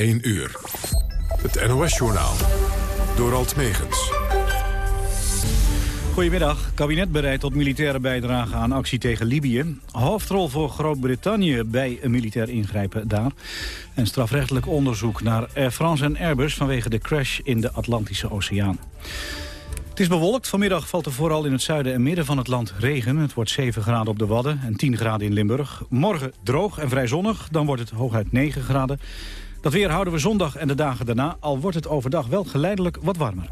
1 uur. Het NOS-journaal. Door Alt Megens. Goedemiddag. Kabinet bereid tot militaire bijdrage aan actie tegen Libië. Hoofdrol voor Groot-Brittannië bij een militair ingrijpen daar. En strafrechtelijk onderzoek naar Air France en Airbus... vanwege de crash in de Atlantische Oceaan. Het is bewolkt. Vanmiddag valt er vooral in het zuiden en midden van het land regen. Het wordt 7 graden op de Wadden en 10 graden in Limburg. Morgen droog en vrij zonnig. Dan wordt het hooguit 9 graden. Dat weer houden we zondag en de dagen daarna. Al wordt het overdag wel geleidelijk wat warmer.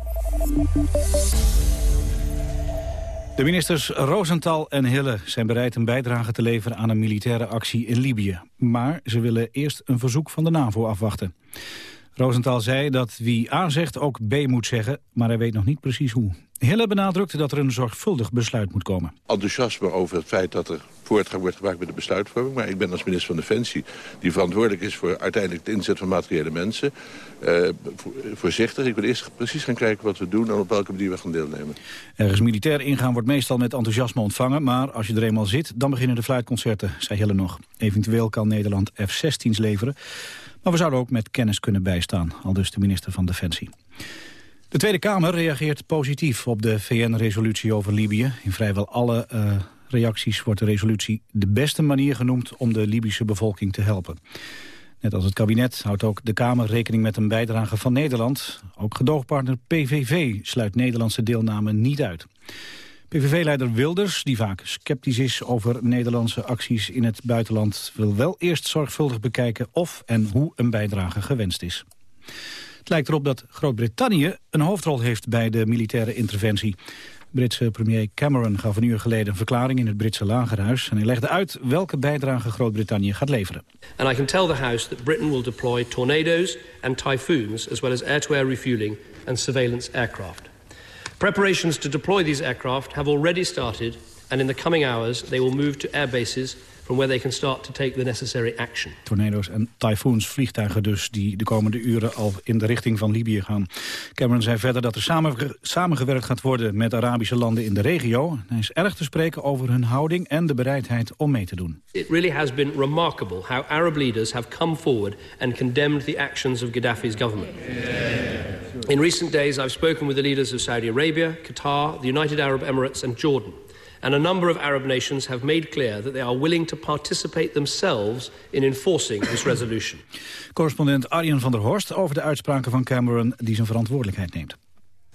De ministers Rosenthal en Hille zijn bereid een bijdrage te leveren aan een militaire actie in Libië. Maar ze willen eerst een verzoek van de NAVO afwachten. Rosenthal zei dat wie A zegt ook B moet zeggen, maar hij weet nog niet precies hoe. Hille benadrukte dat er een zorgvuldig besluit moet komen. Enthousiasme over het feit dat er voortgang wordt gemaakt met de besluitvorming. Maar ik ben als minister van Defensie, die verantwoordelijk is voor uiteindelijk de inzet van materiële mensen, uh, voorzichtig. Ik wil eerst precies gaan kijken wat we doen en op welke manier we gaan deelnemen. Ergens militair ingaan wordt meestal met enthousiasme ontvangen, maar als je er eenmaal zit, dan beginnen de fluitconcerten, zei Hille nog. Eventueel kan Nederland F-16's leveren. Maar we zouden ook met kennis kunnen bijstaan, al dus de minister van Defensie. De Tweede Kamer reageert positief op de VN-resolutie over Libië. In vrijwel alle uh, reacties wordt de resolutie de beste manier genoemd om de Libische bevolking te helpen. Net als het kabinet houdt ook de Kamer rekening met een bijdrage van Nederland. Ook gedoogpartner PVV sluit Nederlandse deelname niet uit. PVV-leider Wilders, die vaak sceptisch is over Nederlandse acties in het buitenland... wil wel eerst zorgvuldig bekijken of en hoe een bijdrage gewenst is. Het lijkt erop dat Groot-Brittannië een hoofdrol heeft bij de militaire interventie. Britse premier Cameron gaf een uur geleden een verklaring in het Britse lagerhuis. En hij legde uit welke bijdrage Groot-Brittannië gaat leveren. And I can tell the House that Britain will deploy tornadoes and typhoons... as well as air-to-air -air refueling and surveillance aircraft. Preparations to deploy these aircraft have already started, and in the coming hours they will move to air bases from where they can start to take the necessary action. Tornado's en tyfoons, vliegtuigen dus, die de komende uren al in de richting van Libië gaan. Cameron zei verder dat er samen, samengewerkt gaat worden met Arabische landen in de regio. Hij is erg te spreken over hun houding en de bereidheid om mee te doen. It really has been remarkable how Arab leaders have come forward and condemned the actions of Gaddafi's government. In recent days I've spoken with the leaders of Saudi Arabia, Qatar, the United Arab Emirates and Jordan. And a number of Arab nations have made clear that they are willing to participate themselves in enforcing this resolution. Correspondent Arjen van der Horst over de uitspraken van Cameron die zijn verantwoordelijkheid neemt.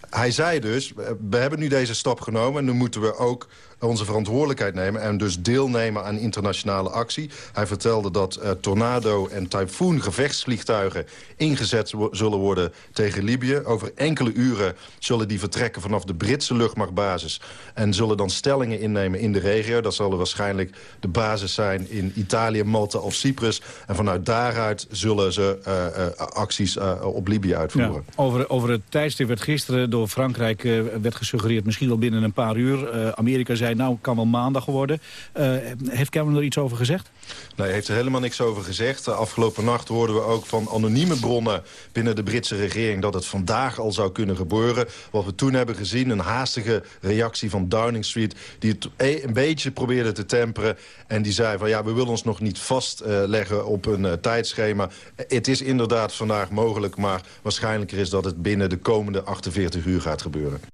Hij zei dus, we hebben nu deze stap genomen... en nu moeten we ook onze verantwoordelijkheid nemen... en dus deelnemen aan internationale actie. Hij vertelde dat uh, Tornado en Typhoon gevechtsvliegtuigen... ingezet zullen worden tegen Libië. Over enkele uren zullen die vertrekken vanaf de Britse luchtmachtbasis... en zullen dan stellingen innemen in de regio. Dat zal waarschijnlijk de basis zijn in Italië, Malta of Cyprus. En vanuit daaruit zullen ze uh, uh, acties op Libië uitvoeren. Ja, over, over het tijdstip werd gisteren door Frankrijk werd gesuggereerd... misschien wel binnen een paar uur. Amerika zei nou kan wel maandag worden. Uh, heeft Cameron er iets over gezegd? Nee, hij heeft er helemaal niks over gezegd. Afgelopen nacht hoorden we ook van anonieme bronnen binnen de Britse regering... dat het vandaag al zou kunnen gebeuren. Wat we toen hebben gezien, een haastige reactie van Downing Street... die het e- een beetje probeerde te temperen. En die zei van ja, we willen ons nog niet vastleggen op een uh, tijdschema. Het is inderdaad vandaag mogelijk, maar waarschijnlijker is dat het binnen de komende 48 uur gaat gebeuren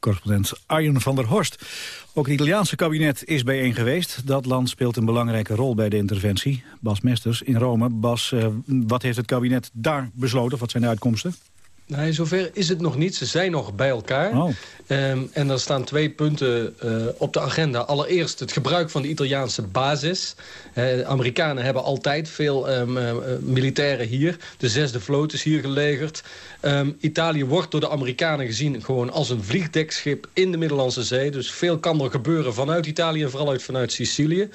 correspondent Arjen van der Horst. Ook het Italiaanse kabinet is bijeen geweest. Dat land speelt een belangrijke rol bij de interventie. Bas Mesters in Rome. Bas, uh, wat heeft het kabinet daar besloten? Wat zijn de uitkomsten? Nee, zover is het nog niet. Ze zijn nog bij elkaar. Oh. Um, en er staan twee punten uh, op de agenda. Allereerst het gebruik van de Italiaanse basis. Uh, de Amerikanen hebben altijd veel um, uh, militairen hier. De zesde vloot is hier gelegerd. Um, Italië wordt door de Amerikanen gezien gewoon als een vliegdekschip in de Middellandse Zee. Dus veel kan er gebeuren vanuit Italië en vooral uit vanuit Sicilië.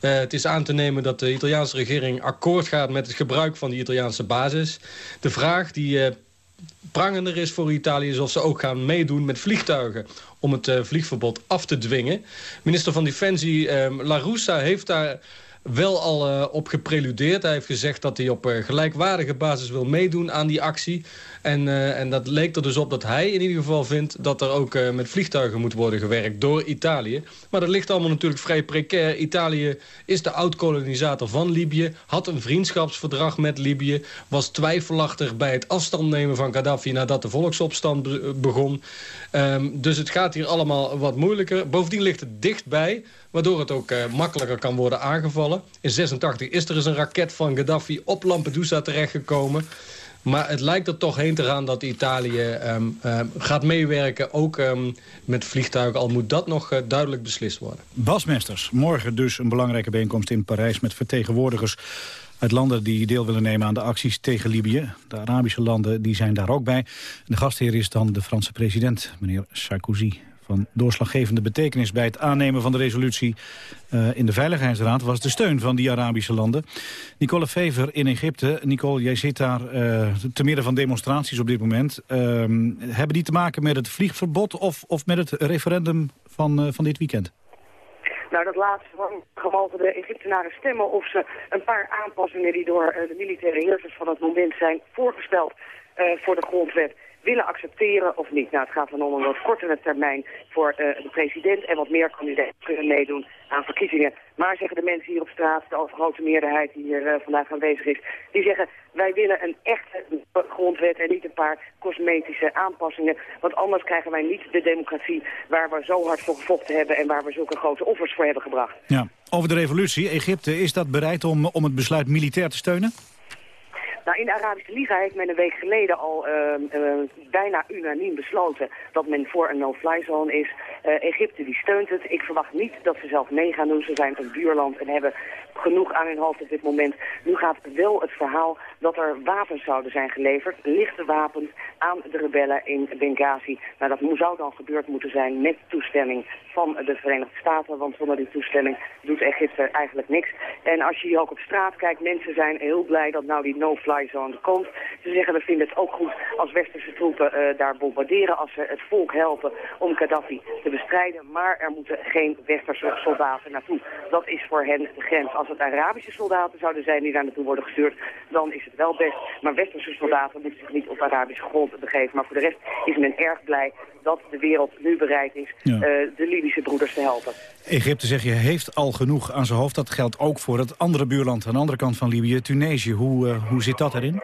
Uh, het is aan te nemen dat de Italiaanse regering akkoord gaat met het gebruik van die Italiaanse basis. De vraag die uh, prangender is voor Italië... is of ze ook gaan meedoen met vliegtuigen om het uh, vliegverbod af te dwingen. Minister van Defensie um, La Russa heeft daar wel al uh, op gepreludeerd. Hij heeft gezegd dat hij op uh, gelijkwaardige basis wil meedoen aan die actie. En, uh, en dat leek er dus op dat hij in ieder geval vindt... dat er ook met vliegtuigen moet worden gewerkt door Italië. Maar dat ligt allemaal natuurlijk vrij precair. Italië is de oud-kolonisator van Libië. Had een vriendschapsverdrag met Libië. Was twijfelachtig bij het afstand nemen van Gaddafi... nadat de volksopstand begon. Um, dus het gaat hier allemaal wat moeilijker. Bovendien ligt het dichtbij waardoor het ook makkelijker kan worden aangevallen. In 86 is er eens een raket van Gaddafi op Lampedusa terechtgekomen. Maar het lijkt er toch heen te gaan dat Italië um, um, gaat meewerken. Ook um, met vliegtuigen, al moet dat nog uh, duidelijk beslist worden. Bas Mesters, morgen dus een belangrijke bijeenkomst in Parijs... met vertegenwoordigers uit landen die deel willen nemen aan de acties tegen Libië. De Arabische landen die zijn daar ook bij. De gastheer is dan de Franse president, meneer Sarkozy van doorslaggevende betekenis bij het aannemen van de resolutie uh, in de Veiligheidsraad was de steun van die Arabische landen. Nicole Fever in Egypte. Nicole, jij zit daar uh, te midden van demonstraties op dit moment. Uh, hebben die te maken met het vliegverbod of, of met het referendum van, uh, van dit weekend? Nou, dat laatste van mogen de Egyptenaren stemmen of ze een paar aanpassingen die door de militaire heersers van het moment zijn voorgesteld voor de grondwet willen accepteren of niet. Nou, het gaat dan om een wat kortere termijn voor uh, de president en wat meer kandidaten kunnen meedoen aan verkiezingen. Maar zeggen de mensen hier op straat, de overgrote meerderheid die hier uh, vandaag aanwezig is, die zeggen wij willen een echte grondwet en niet een paar cosmetische aanpassingen. Want anders krijgen wij niet de democratie waar we zo hard voor gevochten hebben en waar we zulke grote offers voor hebben gebracht. Ja. Over de revolutie, Egypte, is dat bereid om, om het besluit militair te steunen? Nou, in de Arabische Liga heeft men een week geleden al uh, uh, bijna unaniem besloten dat men voor een no-fly zone is. Uh, Egypte die steunt het. Ik verwacht niet dat ze zelf mee gaan doen. Ze zijn een buurland en hebben genoeg aan hun hoofd op dit moment. Nu gaat wel het verhaal dat er wapens zouden zijn geleverd, lichte wapens, aan de rebellen in Benghazi. Nou, dat zou dan gebeurd moeten zijn met toestemming van de Verenigde Staten, want zonder die toestemming doet Egypte eigenlijk niks. En als je hier ook op straat kijkt, mensen zijn heel blij dat nou die no-fly zone komt. Ze zeggen, we vinden het ook goed als westerse troepen uh, daar bombarderen, als ze het volk helpen om Gaddafi te bestrijden. Maar er moeten geen westerse soldaten naartoe. Dat is voor hen de grens. Als het Arabische soldaten zouden zijn die daar naartoe worden gestuurd, dan is het wel best. Maar westerse soldaten moeten zich niet op Arabische grond begeven. Maar voor de rest is men erg blij dat de wereld nu bereid is ja. uh, de Libische broeders te helpen. Egypte, zeg je, heeft al genoeg aan zijn hoofd. Dat geldt ook voor het andere buurland aan de andere kant van Libië, Tunesië. Hoe, uh, hoe zit dat erin?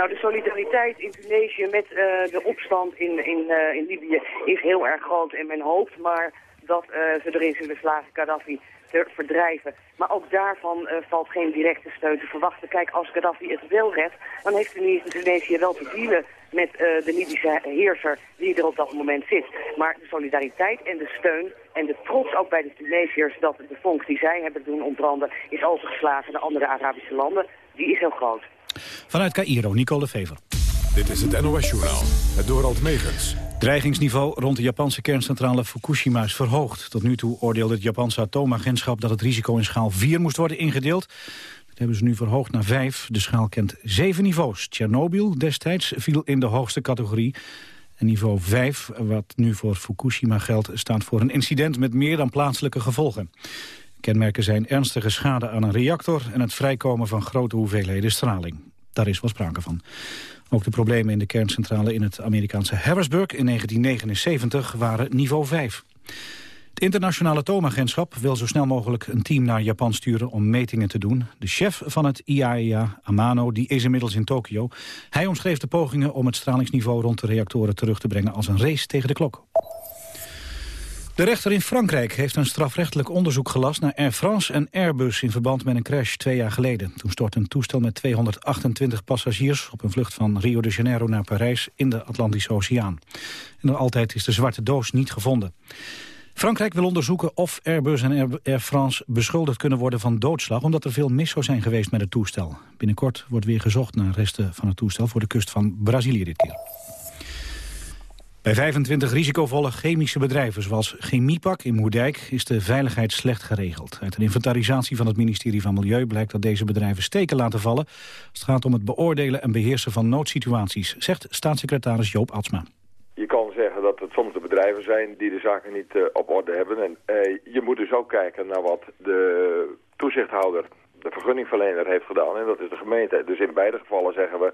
Nou, de solidariteit in Tunesië met uh, de opstand in, in, uh, in Libië is heel erg groot. En men hoopt maar dat uh, ze erin zullen slagen Gaddafi te verdrijven. Maar ook daarvan valt geen directe steun te verwachten. Kijk, als Gaddafi het wel redt, dan heeft Tunesië wel te dealen met de Libische heerser die er op dat moment zit. Maar de solidariteit en de steun en de trots ook bij de Tunesiërs dat de vonk die zij hebben doen ontbranden is overgeslagen naar andere Arabische landen, die is heel groot. Vanuit Cairo, Nicole Fever. Dit is het NOS-journaal, het Dorald Megens. Dreigingsniveau rond de Japanse kerncentrale Fukushima is verhoogd. Tot nu toe oordeelde het Japanse atoomagentschap dat het risico in schaal 4 moest worden ingedeeld. Dat hebben ze nu verhoogd naar 5. De schaal kent 7 niveaus. Tsjernobyl destijds viel in de hoogste categorie. En niveau 5, wat nu voor Fukushima geldt, staat voor een incident met meer dan plaatselijke gevolgen. Kenmerken zijn ernstige schade aan een reactor en het vrijkomen van grote hoeveelheden straling. Daar is wel sprake van. Ook de problemen in de kerncentrale in het Amerikaanse Harrisburg in 1979 waren niveau 5. Het internationale atoomagentschap wil zo snel mogelijk een team naar Japan sturen om metingen te doen. De chef van het IAEA, Amano, die is inmiddels in Tokio. Hij omschreef de pogingen om het stralingsniveau rond de reactoren terug te brengen als een race tegen de klok. De rechter in Frankrijk heeft een strafrechtelijk onderzoek gelast naar Air France en Airbus in verband met een crash twee jaar geleden. Toen stortte een toestel met 228 passagiers op een vlucht van Rio de Janeiro naar Parijs in de Atlantische Oceaan. En nog altijd is de zwarte doos niet gevonden. Frankrijk wil onderzoeken of Airbus en Air France beschuldigd kunnen worden van doodslag... omdat er veel mis zou zijn geweest met het toestel. Binnenkort wordt weer gezocht naar resten van het toestel voor de kust van Brazilië dit keer. Bij 25 risicovolle chemische bedrijven zoals Chemiepak in Moerdijk is de veiligheid slecht geregeld. Uit een inventarisatie van het ministerie van Milieu blijkt dat deze bedrijven steken laten vallen. Het gaat om het beoordelen en beheersen van noodsituaties, zegt staatssecretaris Joop Atsma. Je kan zeggen dat het soms de bedrijven zijn die de zaken niet uh, op orde hebben. En uh, je moet dus ook kijken naar wat de toezichthouder, de vergunningverlener, heeft gedaan. En dat is de gemeente. Dus in beide gevallen zeggen we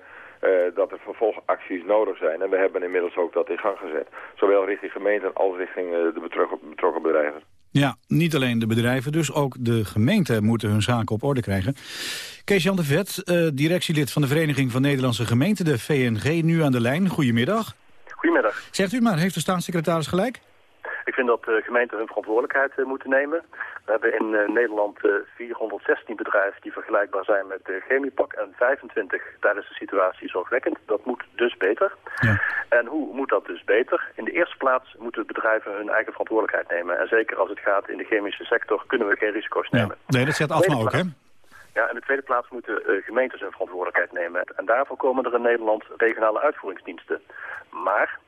dat er vervolgacties nodig zijn. En we hebben inmiddels ook dat in gang gezet. Zowel richting gemeenten als richting de betrokken, betrokken bedrijven. Ja, niet alleen de bedrijven dus, ook de gemeenten moeten hun zaken op orde krijgen. Kees-Jan de Vet, uh, directielid van de Vereniging van Nederlandse Gemeenten, de VNG, nu aan de lijn. Goedemiddag. Goedemiddag. Zegt u maar, heeft de staatssecretaris gelijk? Ik vind dat de gemeenten hun verantwoordelijkheid uh, moeten nemen. We hebben in uh, Nederland 416 bedrijven die vergelijkbaar zijn met de Chemiepak en 25 tijdens de situatie zorgwekkend. Dat moet dus beter. Ja. En hoe moet dat dus beter? In de eerste plaats moeten bedrijven hun eigen verantwoordelijkheid nemen. En zeker als het gaat in de chemische sector kunnen we geen risico's nemen. Nee, dat zegt Asma ook, hè? Ja, in de tweede plaats moeten uh, gemeentes hun verantwoordelijkheid nemen. En daarvoor komen er in Nederland regionale uitvoeringsdiensten. Maar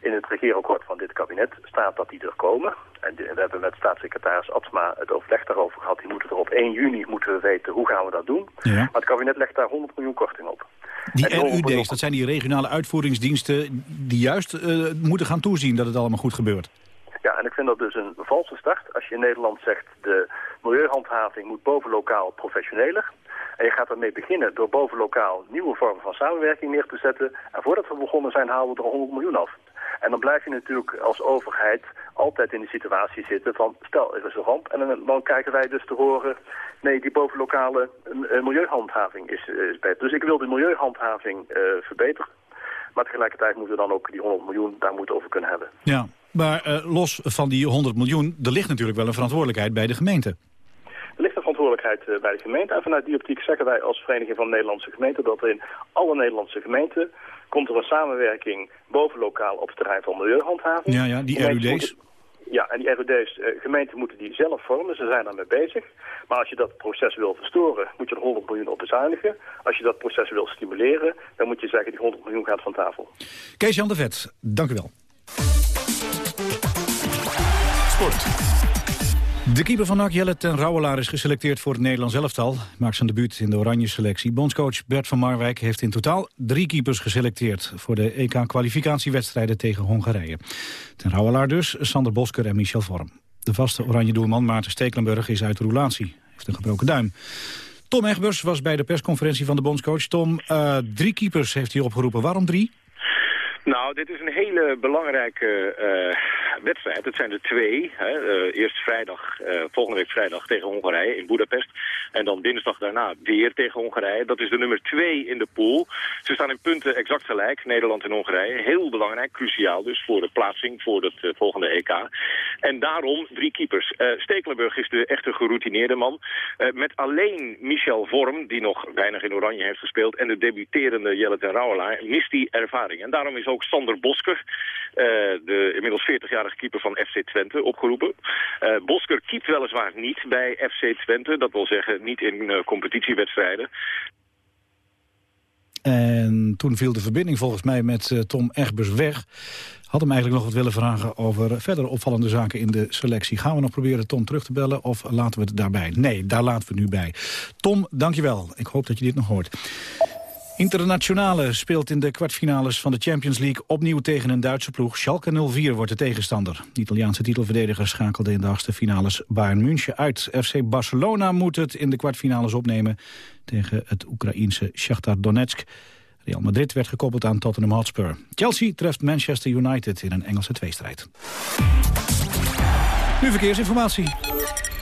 in het regeerakkoord van dit kabinet staat dat die er komen. En we hebben met staatssecretaris Atsma het overleg daarover gehad. Die moeten er op 1 juni moeten we weten hoe gaan we dat doen. Ja. Maar het kabinet legt daar 100 miljoen korting op. Die RUD's, dat zijn die regionale uitvoeringsdiensten die juist uh, moeten gaan toezien dat het allemaal goed gebeurt. Ja, en ik vind dat dus een valse start. Als je in Nederland zegt de milieuhandhaving moet bovenlokaal professioneler. En je gaat ermee beginnen door bovenlokaal nieuwe vormen van samenwerking neer te zetten. En voordat we begonnen zijn halen we er 100 miljoen af. En dan blijf je natuurlijk als overheid altijd in de situatie zitten van... stel, er is een ramp en dan, kijken wij dus te horen... nee, die bovenlokale uh, milieuhandhaving is, is beter. Dus ik wil de milieuhandhaving uh, verbeteren. Maar tegelijkertijd moeten we dan ook die 100 miljoen daar moeten over kunnen hebben. Ja, maar uh, los van die 100 miljoen, er ligt natuurlijk wel een verantwoordelijkheid bij de gemeente. Er ligt een verantwoordelijkheid bij de gemeente. En vanuit die optiek zeggen wij als Vereniging van Nederlandse Gemeenten... dat er in alle Nederlandse gemeenten komt er een samenwerking bovenlokaal op het terrein van milieuhandhaving. Ja, ja, die RUD's. ja, en die RUD's, uh, gemeenten moeten die zelf vormen, ze zijn daarmee bezig. Maar als je dat proces wil verstoren, moet je er 100 miljoen op bezuinigen. Als je dat proces wil stimuleren, dan moet je zeggen die 100 miljoen gaat van tafel. Kees-Jan de Vet, dank u wel. Sport. De keeper van NAC, ten Rouwelaar, is geselecteerd voor het Nederlands elftal. Maakt zijn debuut in de oranje selectie. Bondscoach Bert van Marwijk heeft in totaal drie keepers geselecteerd... voor de EK-kwalificatiewedstrijden tegen Hongarije. Ten Rouwelaar dus, Sander Bosker en Michel Vorm. De vaste oranje doelman Maarten Stekelenburg is uit roulatie. Heeft een gebroken duim. Tom Egbers was bij de persconferentie van de bondscoach. Tom, uh, drie keepers heeft hij opgeroepen. Waarom drie? Nou, dit is een hele belangrijke uh, wedstrijd. Het zijn er twee. Hè. Uh, eerst vrijdag, uh, volgende week vrijdag tegen Hongarije in Budapest. En dan dinsdag daarna weer tegen Hongarije. Dat is de nummer twee in de pool. Ze staan in punten exact gelijk, Nederland en Hongarije. Heel belangrijk, cruciaal dus voor de plaatsing voor het volgende EK. En daarom drie keepers. Stekelenburg is de echte geroutineerde man. met alleen Michel Vorm, die nog weinig in oranje heeft gespeeld... en de debuterende Jelle ten Rouwelaar, mist die ervaring. En daarom is ook Sander Bosker, de inmiddels 40-jarige keeper van FC Twente, opgeroepen. Uh, Bosker keept weliswaar niet bij FC Twente, dat wil zeggen niet in uh, competitiewedstrijden. En toen viel de verbinding volgens mij met Tom Egbers weg. Had hem eigenlijk nog wat willen vragen over verder opvallende zaken in de selectie. Gaan we nog proberen Tom terug te bellen of laten we het daarbij? Nee, daar laten we nu bij. Tom, dankjewel. Ik hoop dat je dit nog hoort. Internationale speelt in de kwartfinales van de Champions League opnieuw tegen een Duitse ploeg. Schalke 04 wordt de tegenstander. De Italiaanse titelverdediger schakelde in de achtste finales Bayern München uit. FC Barcelona moet het in de kwartfinales opnemen tegen het Oekraïense Shakhtar Donetsk. Real Madrid werd gekoppeld aan Tottenham Hotspur. Chelsea treft Manchester United in een Engelse tweestrijd. Nu verkeersinformatie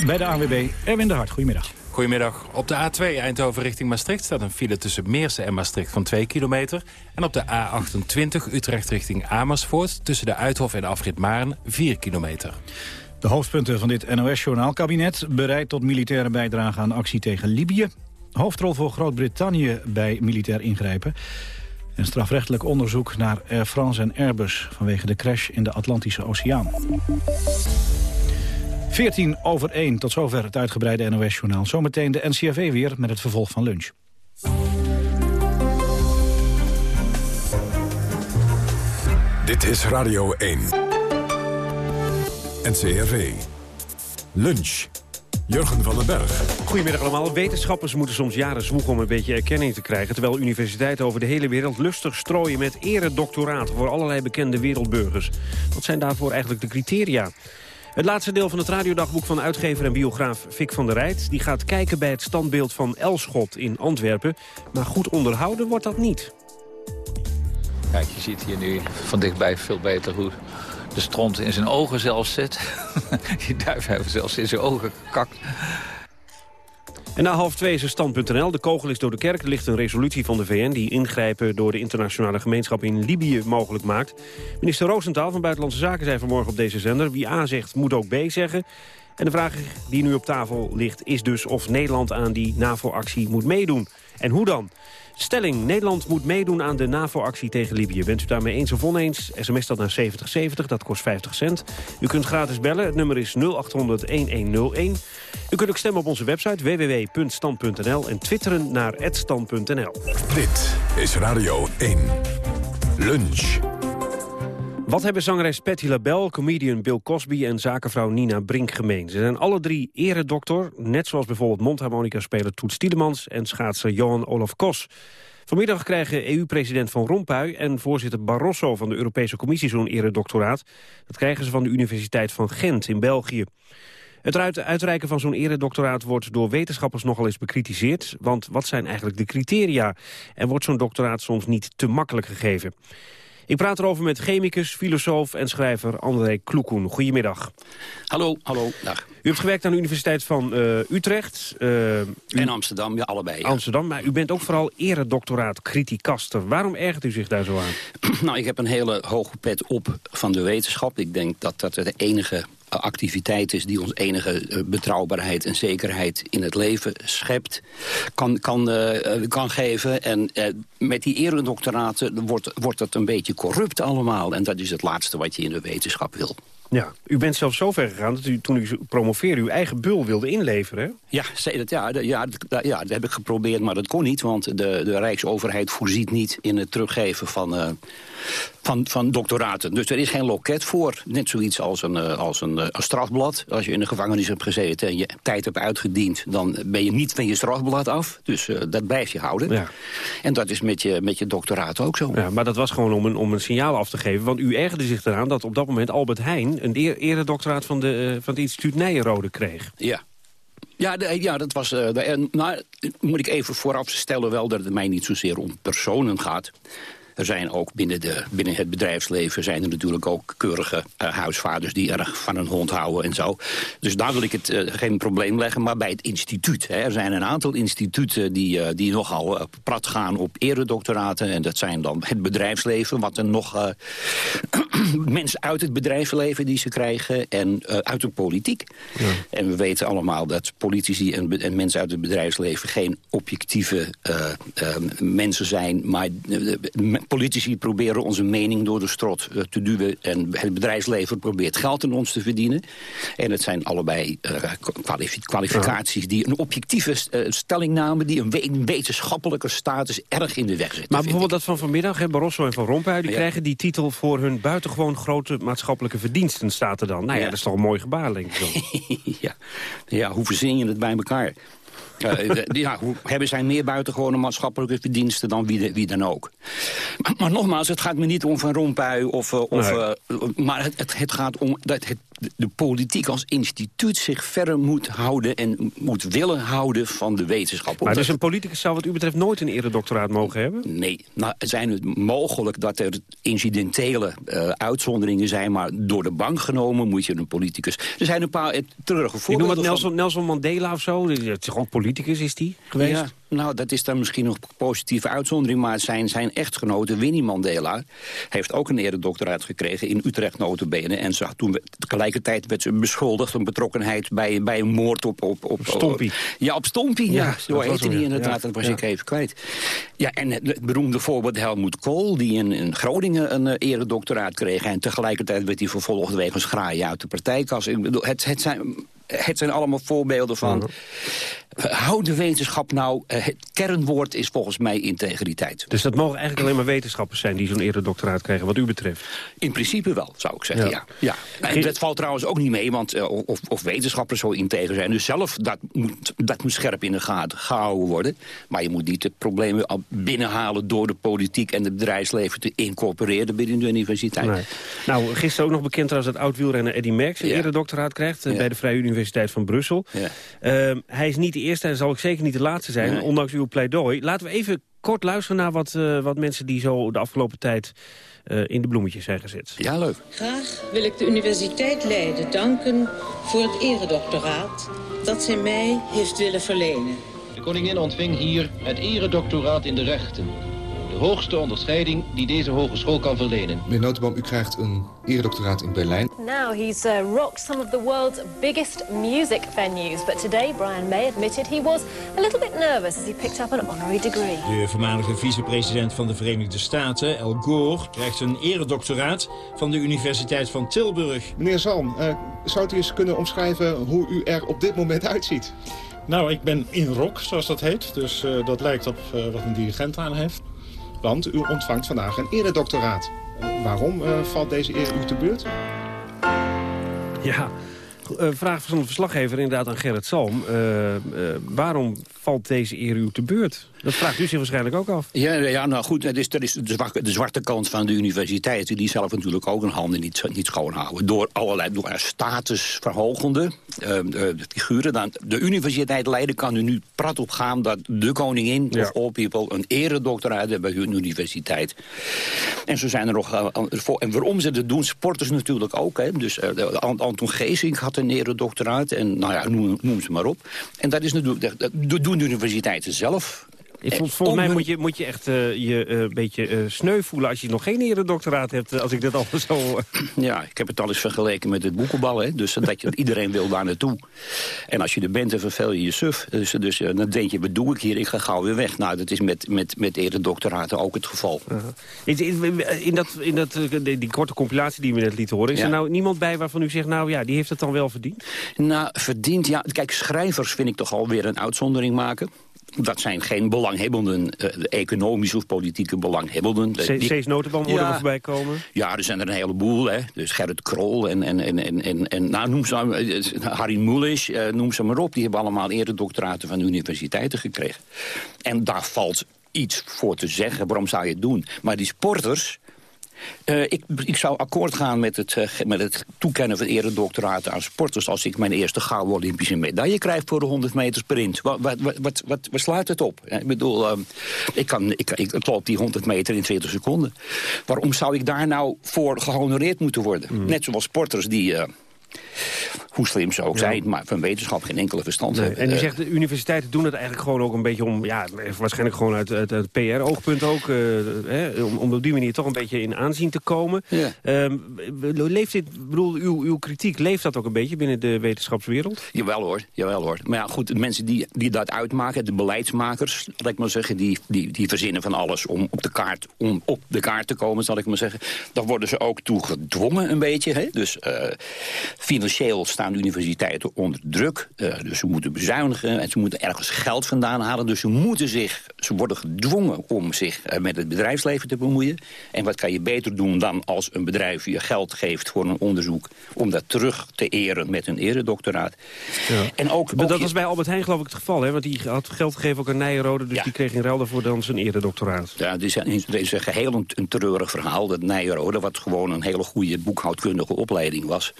bij de ANWB. Erwin de Hart, goedemiddag. Goedemiddag. Op de A2 Eindhoven richting Maastricht staat een file tussen Meersen en Maastricht van 2 kilometer. En op de A28 Utrecht richting Amersfoort tussen de Uithof en Afrit Maren 4 kilometer. De hoofdpunten van dit NOS-journaal-kabinet bereid tot militaire bijdrage aan actie tegen Libië. Hoofdrol voor Groot-Brittannië bij militair ingrijpen. En strafrechtelijk onderzoek naar Air France en Airbus vanwege de crash in de Atlantische Oceaan. 14 over 1, tot zover het uitgebreide NOS-journaal. Zometeen de NCRV weer met het vervolg van lunch. Dit is Radio 1. NCRV. Lunch. Jurgen van den Berg. Goedemiddag allemaal. Wetenschappers moeten soms jaren zwoegen om een beetje erkenning te krijgen... terwijl universiteiten over de hele wereld lustig strooien met eredoctoraten... voor allerlei bekende wereldburgers. Wat zijn daarvoor eigenlijk de criteria? Het laatste deel van het radiodagboek van uitgever en biograaf Fik van der Rijt... die gaat kijken bij het standbeeld van Elschot in Antwerpen. Maar goed onderhouden wordt dat niet. Kijk, je ziet hier nu van dichtbij veel beter hoe de stront in zijn ogen zelfs zit. Die duif hebben zelfs in zijn ogen gekakt. En na half twee is er stand.nl. De kogel is door de kerk. Er ligt een resolutie van de VN die ingrijpen door de internationale gemeenschap in Libië mogelijk maakt. Minister Roosentaal van Buitenlandse Zaken zei vanmorgen op deze zender... wie A zegt, moet ook B zeggen. En de vraag die nu op tafel ligt is dus of Nederland aan die NAVO-actie moet meedoen. En hoe dan? Stelling, Nederland moet meedoen aan de NAVO-actie tegen Libië. Bent u daarmee eens of oneens? SMS dat naar 7070, dat kost 50 cent. U kunt gratis bellen, het nummer is 0800-1101. U kunt ook stemmen op onze website www.stand.nl en twitteren naar @stand.nl. Dit is Radio 1. Lunch. Wat hebben zangeres Patti LaBelle, comedian Bill Cosby en zakenvrouw Nina Brink gemeen? Ze zijn alle drie eredokter, net zoals bijvoorbeeld mondharmonica-speler Toet Stielemans en schaatser Johan Olaf Kos. Vanmiddag krijgen EU-president Van Rompuy en voorzitter Barroso van de Europese Commissie zo'n eredoctoraat. Dat krijgen ze van de Universiteit van Gent in België. Het uitreiken van zo'n eredoctoraat wordt door wetenschappers nogal eens bekritiseerd. Want wat zijn eigenlijk de criteria? En wordt zo'n doctoraat soms niet te makkelijk gegeven? Ik praat erover met chemicus, filosoof en schrijver André Kloekoen. Goedemiddag. Hallo, hallo, dag. U hebt gewerkt aan de Universiteit van uh, Utrecht. Uh, en Amsterdam, ja, allebei. Amsterdam, maar u bent ook vooral eredoctoraat criticaster. Waarom ergert u zich daar zo aan? nou, ik heb een hele hoge pet op van de wetenschap. Ik denk dat dat de enige activiteit is die ons enige eh, betrouwbaarheid en zekerheid in het leven schept, kan, kan, uh, kan geven. En met die eredoctoraten wordt, wordt dat een beetje corrupt allemaal. En dat is het laatste wat je in de wetenschap wil. Ja, u bent zelfs zo ver gegaan dat u toen u promoveerde... uw eigen bul wilde inleveren, Ja, dat, ja, ja, ja, dat heb ik geprobeerd, maar dat kon niet... want de, de Rijksoverheid voorziet niet in het teruggeven van, uh, van, van doctoraten. Dus er is geen loket voor. Net zoiets als een, uh, als een, uh, een, strafblad. Als je in de gevangenis hebt gezeten en je tijd hebt uitgediend... dan ben je niet van je strafblad af. Dus dat blijf je houden. Ja. En dat is met je, met je doctoraat ook zo. Ja, maar dat was gewoon om een, om een signaal af te geven. Want u ergerde zich eraan dat op dat moment Albert Heijn een eredoctoraat van, de, uh, van het instituut Nijenrode kreeg. Ja. Ja, de, ja, dat was... Uh, de, nou, moet ik even vooraf stellen wel dat het mij niet zozeer om personen gaat. Er zijn ook binnen, de, binnen het bedrijfsleven zijn er natuurlijk ook keurige uh, huisvaders die erg van een hond houden en zo. Dus daar wil ik het uh, geen probleem leggen. Maar bij het instituut, hè, er zijn een aantal instituten die, uh, die nogal prat gaan op eredoctoraten. En dat zijn dan het bedrijfsleven, wat er nog mensen uit het bedrijfsleven die ze krijgen en uit de politiek. Ja. En we weten allemaal dat politici en, en, mensen uit het bedrijfsleven geen objectieve mensen zijn, maar politici proberen onze mening door de strot te duwen... en het bedrijfsleven probeert geld in ons te verdienen. En het zijn allebei kwalific kwalificaties die een objectieve stellingname... die een, we een, wetenschappelijke status erg in de weg zetten. Maar bijvoorbeeld dat van vanmiddag, hè, Barroso en Van Rompuy... die ja. krijgen die titel voor hun buitengewoon grote maatschappelijke verdiensten, staat er dan. Nou ja, ja. dat is toch een mooi gebaar, denk ik ja. ja, hoe verzin je het bij elkaar? Uh, ja, hebben zij meer buitengewone maatschappelijke verdiensten dan wie, de, wie dan ook. Maar, maar, nogmaals, het gaat me niet om Van Rompuy. Of, uh, of, nee. uh, maar het, het, het, gaat om dat het, de politiek als instituut zich verder moet houden... en moet willen houden van de wetenschap. Maar dus een politicus zou wat u betreft nooit een eredoctoraat mogen hebben? Nee. Nou, zijn het mogelijk dat er incidentele uitzonderingen zijn... maar door de bank genomen moet je een politicus... Er zijn een paar treurige voorbeelden. Ik noem het Nelson, Nelson Mandela of zo. Het is gewoon politicus is die geweest? Ja, nou, dat is dan misschien nog een positieve uitzondering... maar zijn, zijn echtgenote Winnie Mandela heeft ook een eredoctoraat gekregen... in Utrecht notabene. En ze, toen tegelijkertijd werd ze beschuldigd van betrokkenheid... bij, bij een moord op... op, op Stompie. Ja, op Stompie, ja. ja zo heette die inderdaad, ja, dat was ja. ik even kwijt. Ja, en het, het beroemde voorbeeld Helmoet Kool... die in, in Groningen een uh, eredoctoraat kreeg... en tegelijkertijd werd hij vervolgd wegens graaien uit de partijkas. Ik bedoel, het, het zijn het zijn allemaal voorbeelden van... Mhm. Houd de wetenschap nou, eh, het kernwoord is volgens mij integriteit. Dus dat mogen eigenlijk alleen maar wetenschappers zijn... die zo'n eredoctoraat krijgen, wat u betreft? In principe wel, zou ik zeggen, ja. ja. En dat valt trouwens ook niet mee, want uh, of, of, wetenschappers zo integer zijn. Dus zelf, dat moet, dat moet scherp in de gaten gehouden worden. Maar je moet niet de problemen binnenhalen... door de politiek en het bedrijfsleven te incorporeren binnen de universiteit. Nee. Nou, gisteren ook nog bekend trouwens dat oud-wielrenner Eddy Merckx... een ja. eredoctoraat krijgt bij de Vrije Universiteit van Brussel. Ja. Uh, hij is niet de eerste en zal ik zeker niet de laatste zijn, nee. ondanks uw pleidooi. Laten we even kort luisteren naar wat, uh, wat mensen die zo de afgelopen tijd uh, in de bloemetjes zijn gezet. Ja, leuk. Graag wil ik de Universiteit Leiden danken voor het eredoctoraat dat zij mij heeft willen verlenen. De koningin ontving hier het eredoctoraat in de rechten. De hoogste onderscheiding die deze hogeschool kan verlenen. Meneer Notenboom, u krijgt een eredoctoraat in Berlijn. Now he's uh, rocked some of the world's biggest music venues. But today Brian May admitted he was a little bit nervous as he picked up an honorary degree. De voormalige vicepresident van de Verenigde Staten, Al Gore, krijgt een eredoctoraat van de Universiteit van Tilburg. Meneer Zalm, uh, zou u eens kunnen omschrijven hoe u er op dit moment uitziet? Nou, ik ben in rock, zoals dat heet. Dus uh, dat lijkt op uh, wat een dirigent aan heeft. Want u ontvangt vandaag een eredoctoraat. Waarom uh, valt deze eer u te beurt? Ja, uh, vraag van de verslaggever inderdaad aan Gerrit Salm. Uh, waarom valt deze eer u te beurt? Dat vraagt u zich waarschijnlijk ook af. Ja, ja nou goed, dat is, dat is de, zwarte, de zwarte kant van de universiteiten... die zelf natuurlijk ook hun handen niet, niet schoonhouden. Door allerlei door statusverhogende uh, uh, figuren. Dan, de Universiteit Leiden kan er nu prat op gaan... dat de koningin ja. of all people een eredoctoraat hebben bij hun universiteit. En zo zijn er nog... Uh, voor, en waarom ze dat doen, sporters natuurlijk ook. Hè. Dus Anton Geesink had een eredoctoraat. En nou ja, noem, noem ze maar op. En dat is natuurlijk... Dat doen de universiteiten zelf... Ik vond, volgens mij moet je, moet je echt uh, je een uh, beetje uh, sneu voelen als je nog geen eredoctoraat hebt, als ik dit al zo... Ja, ik heb het al eens vergeleken met het boekenbal, hè. Dus dat je, iedereen wil daar naartoe. En als je er bent, dan vervel je je suf. Dus, dus dan denk je, wat doe ik hier? Ik ga gauw weer weg. Nou, dat is met, met, met eredoctoraten ook het geval. In, in, in, dat, in dat, die, die korte compilatie die we net lieten horen, is ja. er nou niemand bij waarvan u zegt, nou ja, die heeft het dan wel verdiend? Nou, verdiend, ja. Kijk, schrijvers vind ik toch alweer een uitzondering maken. Dat zijn geen belanghebbenden, uh, economische of politieke belanghebbenden. Cees Notenboom worden ja, er voorbij komen? Ja, er zijn er een heleboel. Hè. Dus Gerrit Krol en, en, en, en, en, en nou, noem ze, Harry Mulisch, uh, noem ze maar op. Die hebben allemaal eerder doctoraten van universiteiten gekregen. En daar valt iets voor te zeggen. Waarom zou je het doen? Maar die sporters... Uh, ik, ik, zou akkoord gaan met het, uh, met het toekennen van eredoctoraten aan sporters... als ik mijn eerste gouden Olympische medaille krijg voor de 100 meter sprint. Wat, wat, wat, wat, sluit het op? ik bedoel, uh, ik, kan, ik, ik, ik loop die 100 meter in 20 seconden. Waarom zou ik daar nou voor gehonoreerd moeten worden? Mm. Net zoals sporters die hoe slim ze ook ja. zijn, maar van wetenschap geen enkele verstand nee. hebben. En u zegt, de universiteiten doen het eigenlijk gewoon ook een beetje om... ja, waarschijnlijk gewoon uit, uit het PR-oogpunt ook... Uh, hè, om, om op die manier toch een beetje in aanzien te komen. Ja. Um, leeft dit, bedoel, uw, uw kritiek, leeft dat ook een beetje binnen de wetenschapswereld? Jawel hoor, jawel hoor. Maar ja, goed, de mensen die, die dat uitmaken, de beleidsmakers... laat ik maar zeggen, die, die, die verzinnen van alles om op, de kaart, om op de kaart te komen, zal ik maar zeggen. Daar worden ze ook toe gedwongen een beetje. Hè? Dus uh, financieel staan de universiteiten onder druk. Uh, dus ze moeten bezuinigen en ze moeten ergens geld vandaan halen. Dus ze moeten zich, ze worden gedwongen om zich uh, met het bedrijfsleven te bemoeien. En wat kan je beter doen dan als een bedrijf je geld geeft voor een onderzoek... om dat terug te eren met een eredoctoraat. Ja. En ook, ook dat was bij Albert Heijn geloof ik het geval, hè? Want die had geld gegeven ook aan Nijrode... dus ja. die kreeg in ruil daarvoor dan zijn eredoctoraat. Ja, het is, het is een geheel een, een treurig verhaal, dat Nijrode... wat gewoon een hele goede boekhoudkundige opleiding was...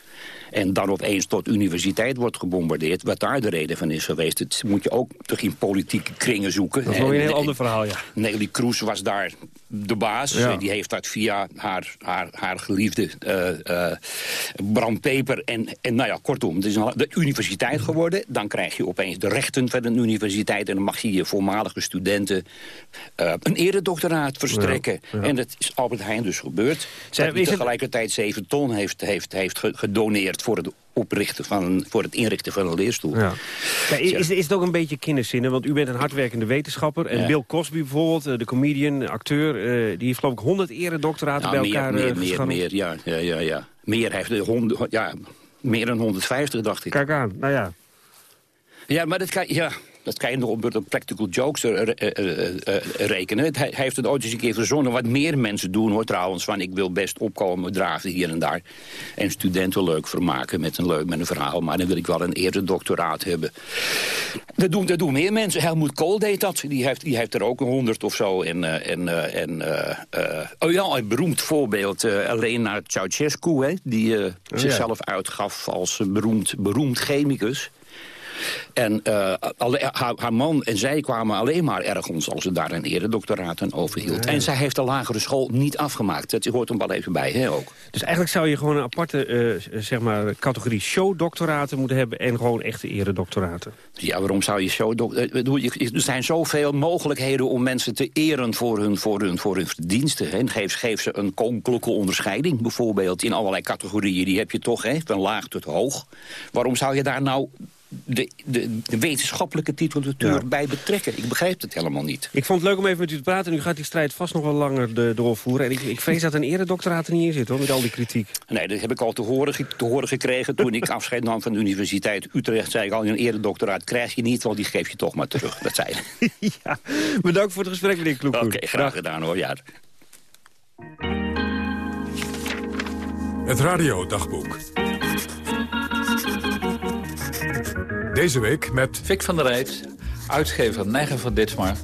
en dan opeens tot universiteit wordt gebombardeerd. Wat daar de reden van is geweest. Dat moet je ook toch in politieke kringen zoeken. Dat is wel een heel ander verhaal, ja. Nelly Kroes was daar de baas. Ja. Die heeft dat via haar, haar, haar geliefde uh, uh, Bram Peper. En, en nou ja, kortom, het is een, de universiteit geworden. Dan krijg je opeens de rechten van een universiteit. En dan mag je je voormalige studenten uh, een eredoctoraat verstrekken. Ja, ja. En dat is Albert Heijn dus gebeurd. Zij, tegelijkertijd 7 ton heeft, heeft, heeft gedoneerd voor het oprichten van, voor het inrichten van een leerstoel. Ja. Ja, is, is het ook een beetje kinderzinnen? Want u bent een hardwerkende wetenschapper. En ja. Bill Cosby bijvoorbeeld, de comedian, acteur... Uh, die heeft geloof ik honderd eredoctoraten nou, bij meer, elkaar meer, uh, meer, meer, ja, ja, ja, ja. Meer heeft de honderd... Ja, Meer dan 150, dacht ik. Kijk aan, nou ja. Ja, maar dat kan, ja, dat kan je nog op practical jokes uh, rekenen. Hij, heeft het ooit eens een keer verzonnen. Wat meer mensen doen hoor trouwens. Van ik wil best opkomen dragen hier en daar. En studenten leuk vermaken met een leuk met een verhaal. Maar dan wil ik wel een eerder doctoraat hebben. Dat doen, dat doen meer mensen. Helmoet Kool deed dat. Die heeft, die heeft er ook een honderd of zo. En, en, en oh ja, een beroemd voorbeeld. Elena Ceausescu. Hè, die oh zichzelf uitgaf als beroemd, beroemd chemicus. En uh, haar, haar, man en zij kwamen alleen maar ergens als ze daar een eredoctoraat aan overhield. En zij heeft de lagere school niet afgemaakt. Dat hoort er wel even bij, hè, ook. Dus eigenlijk zou je gewoon een aparte uh, zeg maar, categorie showdoctoraten moeten hebben... en gewoon echte eredoctoraten. Ja, waarom zou je showdoctoraten... Er zijn zoveel mogelijkheden om mensen te eren voor hun, voor hun, voor hun verdiensten. Hè. Geef, geef ze een koninklijke onderscheiding bijvoorbeeld... in allerlei categorieën, die heb je toch, hè, van laag tot hoog. Waarom zou je daar nou de, de, de, wetenschappelijke titulatuur bij betrekken. Ik begrijp het helemaal niet. Ik vond het leuk om even met u te praten. U gaat die strijd vast nog wel langer de, doorvoeren. En ik, ik vrees dat een eredoctoraat er niet in zit, hoor, met al die kritiek. Nee, dat heb ik al te horen, te horen gekregen. Toen ik afscheid nam van de Universiteit Utrecht... zei ik al, een eredoctoraat krijg je niet, want die geef je toch maar terug. Dat zei ja, bedankt voor het gesprek, meneer Kloekhoen. Oké, graag gedaan, hoor. Ja. Het radiodagboek. Deze week met... Vic van der Rijt, uitgever Neiger van Ditsmar.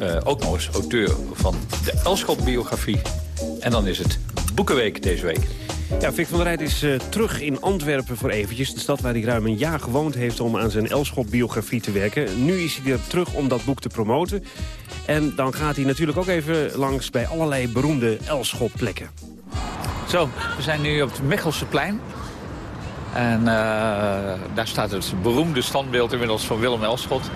Uh, ook nog eens auteur van de Elschot-biografie. En dan is het Boekenweek deze week. Ja, Vic van der Rijt is uh, terug in Antwerpen voor eventjes. De stad waar hij ruim een jaar gewoond heeft om aan zijn Elschot-biografie te werken. Nu is hij er terug om dat boek te promoten. En dan gaat hij natuurlijk ook even langs bij allerlei beroemde Elschot-plekken. Zo, we zijn nu op het Mechelseplein. En uh, daar staat het beroemde standbeeld inmiddels van Willem Elschot.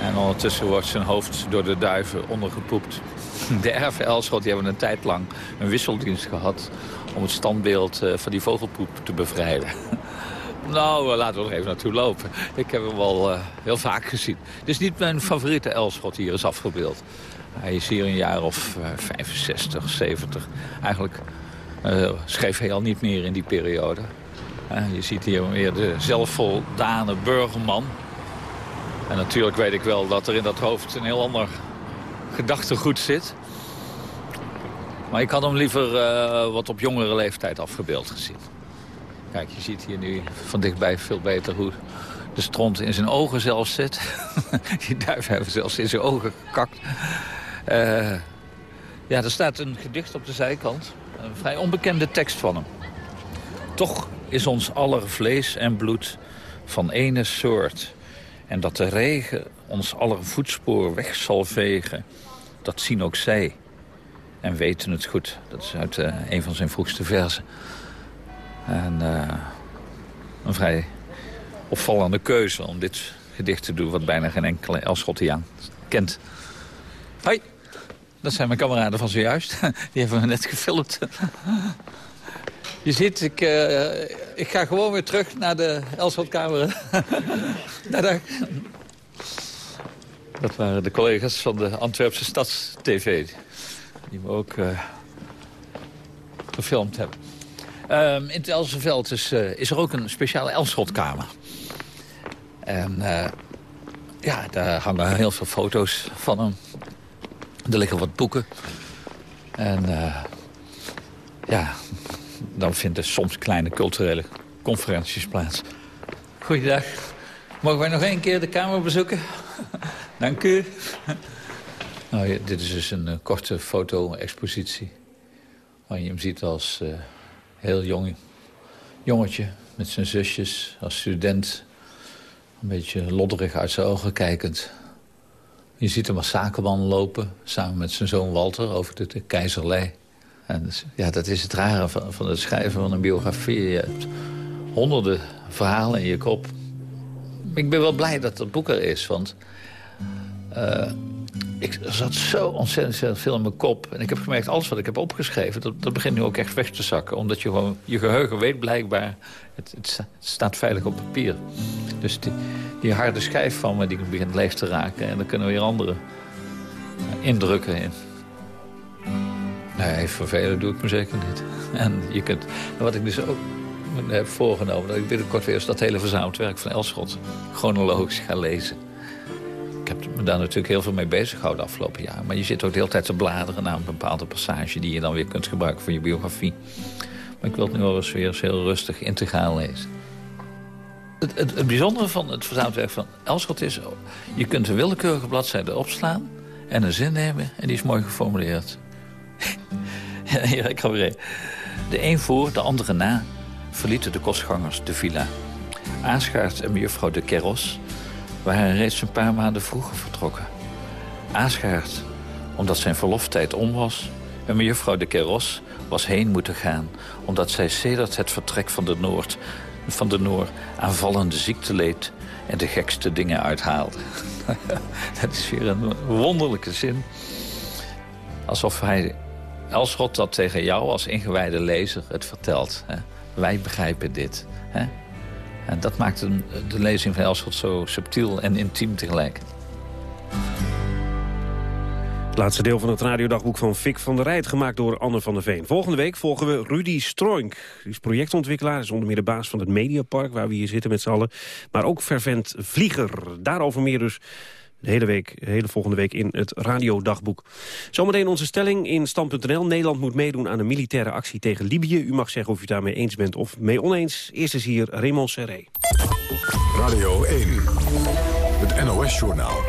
En ondertussen wordt zijn hoofd door de duiven ondergepoept. De erven Elschot die hebben een tijd lang een wisseldienst gehad... om het standbeeld uh, van die vogelpoep te bevrijden. nou, uh, laten we er even naartoe lopen. Ik heb hem al heel vaak gezien. Het is niet mijn favoriete Elschot hier is afgebeeld. Hij is hier een jaar of 65, 70. Eigenlijk schreef hij al niet meer in die periode je ziet hier weer de zelfvoldane burgerman. En natuurlijk weet ik wel dat er in dat hoofd een heel ander gedachtegoed zit. Maar ik had hem liever uh, wat op jongere leeftijd afgebeeld gezien. Kijk, je ziet hier nu van dichtbij veel beter hoe de stront in zijn ogen zelfs zit. Die duif hebben zelfs in zijn ogen gekakt. Uh, ja, er staat een gedicht op de zijkant. Een vrij onbekende tekst van hem. Toch is ons aller vlees en bloed van ene soort. En dat de regen ons aller voetspoor weg zal vegen, dat zien ook zij. En weten het goed. Dat is uit uh, een van zijn vroegste versen. En uh, een vrij opvallende keuze om dit gedicht te doen... wat bijna geen enkele Elschottiaan kent. Hoi, dat zijn mijn kameraden van zojuist. Die hebben we net gefilmd. Je ziet, ik, uh, ik ga gewoon weer terug naar de Elschotkamer. Dat waren de collega's van de Antwerpse Stads-TV. Die me ook uh, gefilmd hebben. Um, in het Elsenveld is, uh, is er ook een speciale Elschotkamer. En ja, daar hangen heel veel foto's van hem. Er liggen wat boeken. En ja, dan vinden soms kleine culturele conferenties plaats. Goeiedag. Mogen wij nog één keer de kamer bezoeken? Dank u. Nou, ja, dit is dus een uh, korte foto-expositie. Waar je hem ziet als uh, heel jong jongetje met zijn zusjes, als student. Een beetje lodderig uit zijn ogen kijkend. Je ziet hem als zakenman lopen, samen met zijn zoon Walter, over de, de keizerlei. En dus, ja, dat is het rare van, van het schrijven van een biografie. Je hebt honderden verhalen in je kop. Ik ben wel blij dat het boek er is, want... Uh, ik zat zo ontzettend veel in mijn kop. En ik heb gemerkt, alles wat ik heb opgeschreven... dat, dat begint nu ook echt weg te zakken. Omdat je gewoon, je geheugen weet blijkbaar... het, het, staat veilig op papier. Dus die, die, harde schijf van me, die begint leeg te raken. En dan kunnen weer andere indrukken in. Nee, vervelen doe ik me zeker niet. En je kunt, wat ik dus ook heb voorgenomen... dat ik binnenkort weer eens dat hele verzameld werk van Elschot... chronologisch ga lezen. Ik heb me daar natuurlijk heel veel mee bezig gehouden de afgelopen jaar. Maar je zit ook de hele tijd te bladeren naar een bepaalde passage... die je dan weer kunt gebruiken voor je biografie. Maar ik wil het nu wel eens weer eens heel rustig integraal lezen. Het, het, het bijzondere van het verzameld werk van Elschot is... je kunt een willekeurige bladzijde opslaan en een zin nemen... en die is mooi geformuleerd. ja, ik ga weer De een voor, de andere na verlieten de kostgangers de villa. Aanschaart en mevrouw de Keros waren reeds een paar maanden vroeger vertrokken. Aanschaart omdat zijn verloftijd om was... en mevrouw de Keros was heen moeten gaan... omdat zij sedert het vertrek van de Noord, van de Noor aanvallende ziekte leed... en de gekste dingen uithaalde. dat is weer een wonderlijke zin. Alsof hij Elschot dat tegen jou als ingewijde lezer het vertelt. Hè? Wij begrijpen dit. Hè? En dat maakt de lezing van Elschot zo subtiel en intiem tegelijk. Het laatste deel van het radiodagboek van Fik van der Rijt... gemaakt door Anne van der Veen. Volgende week volgen we Rudy Stroink. Hij is projectontwikkelaar, is onder meer de baas van het Mediapark... waar we hier zitten met z'n allen. Maar ook fervent vlieger. Daarover meer dus de hele, week, de hele volgende week in het radiodagboek. Zometeen onze stelling in stand.nl. Nederland moet meedoen aan een militaire actie tegen Libië. U mag zeggen of u daarmee eens bent of mee oneens. Eerst is hier Raymond Serré. Radio 1, het NOS-journaal.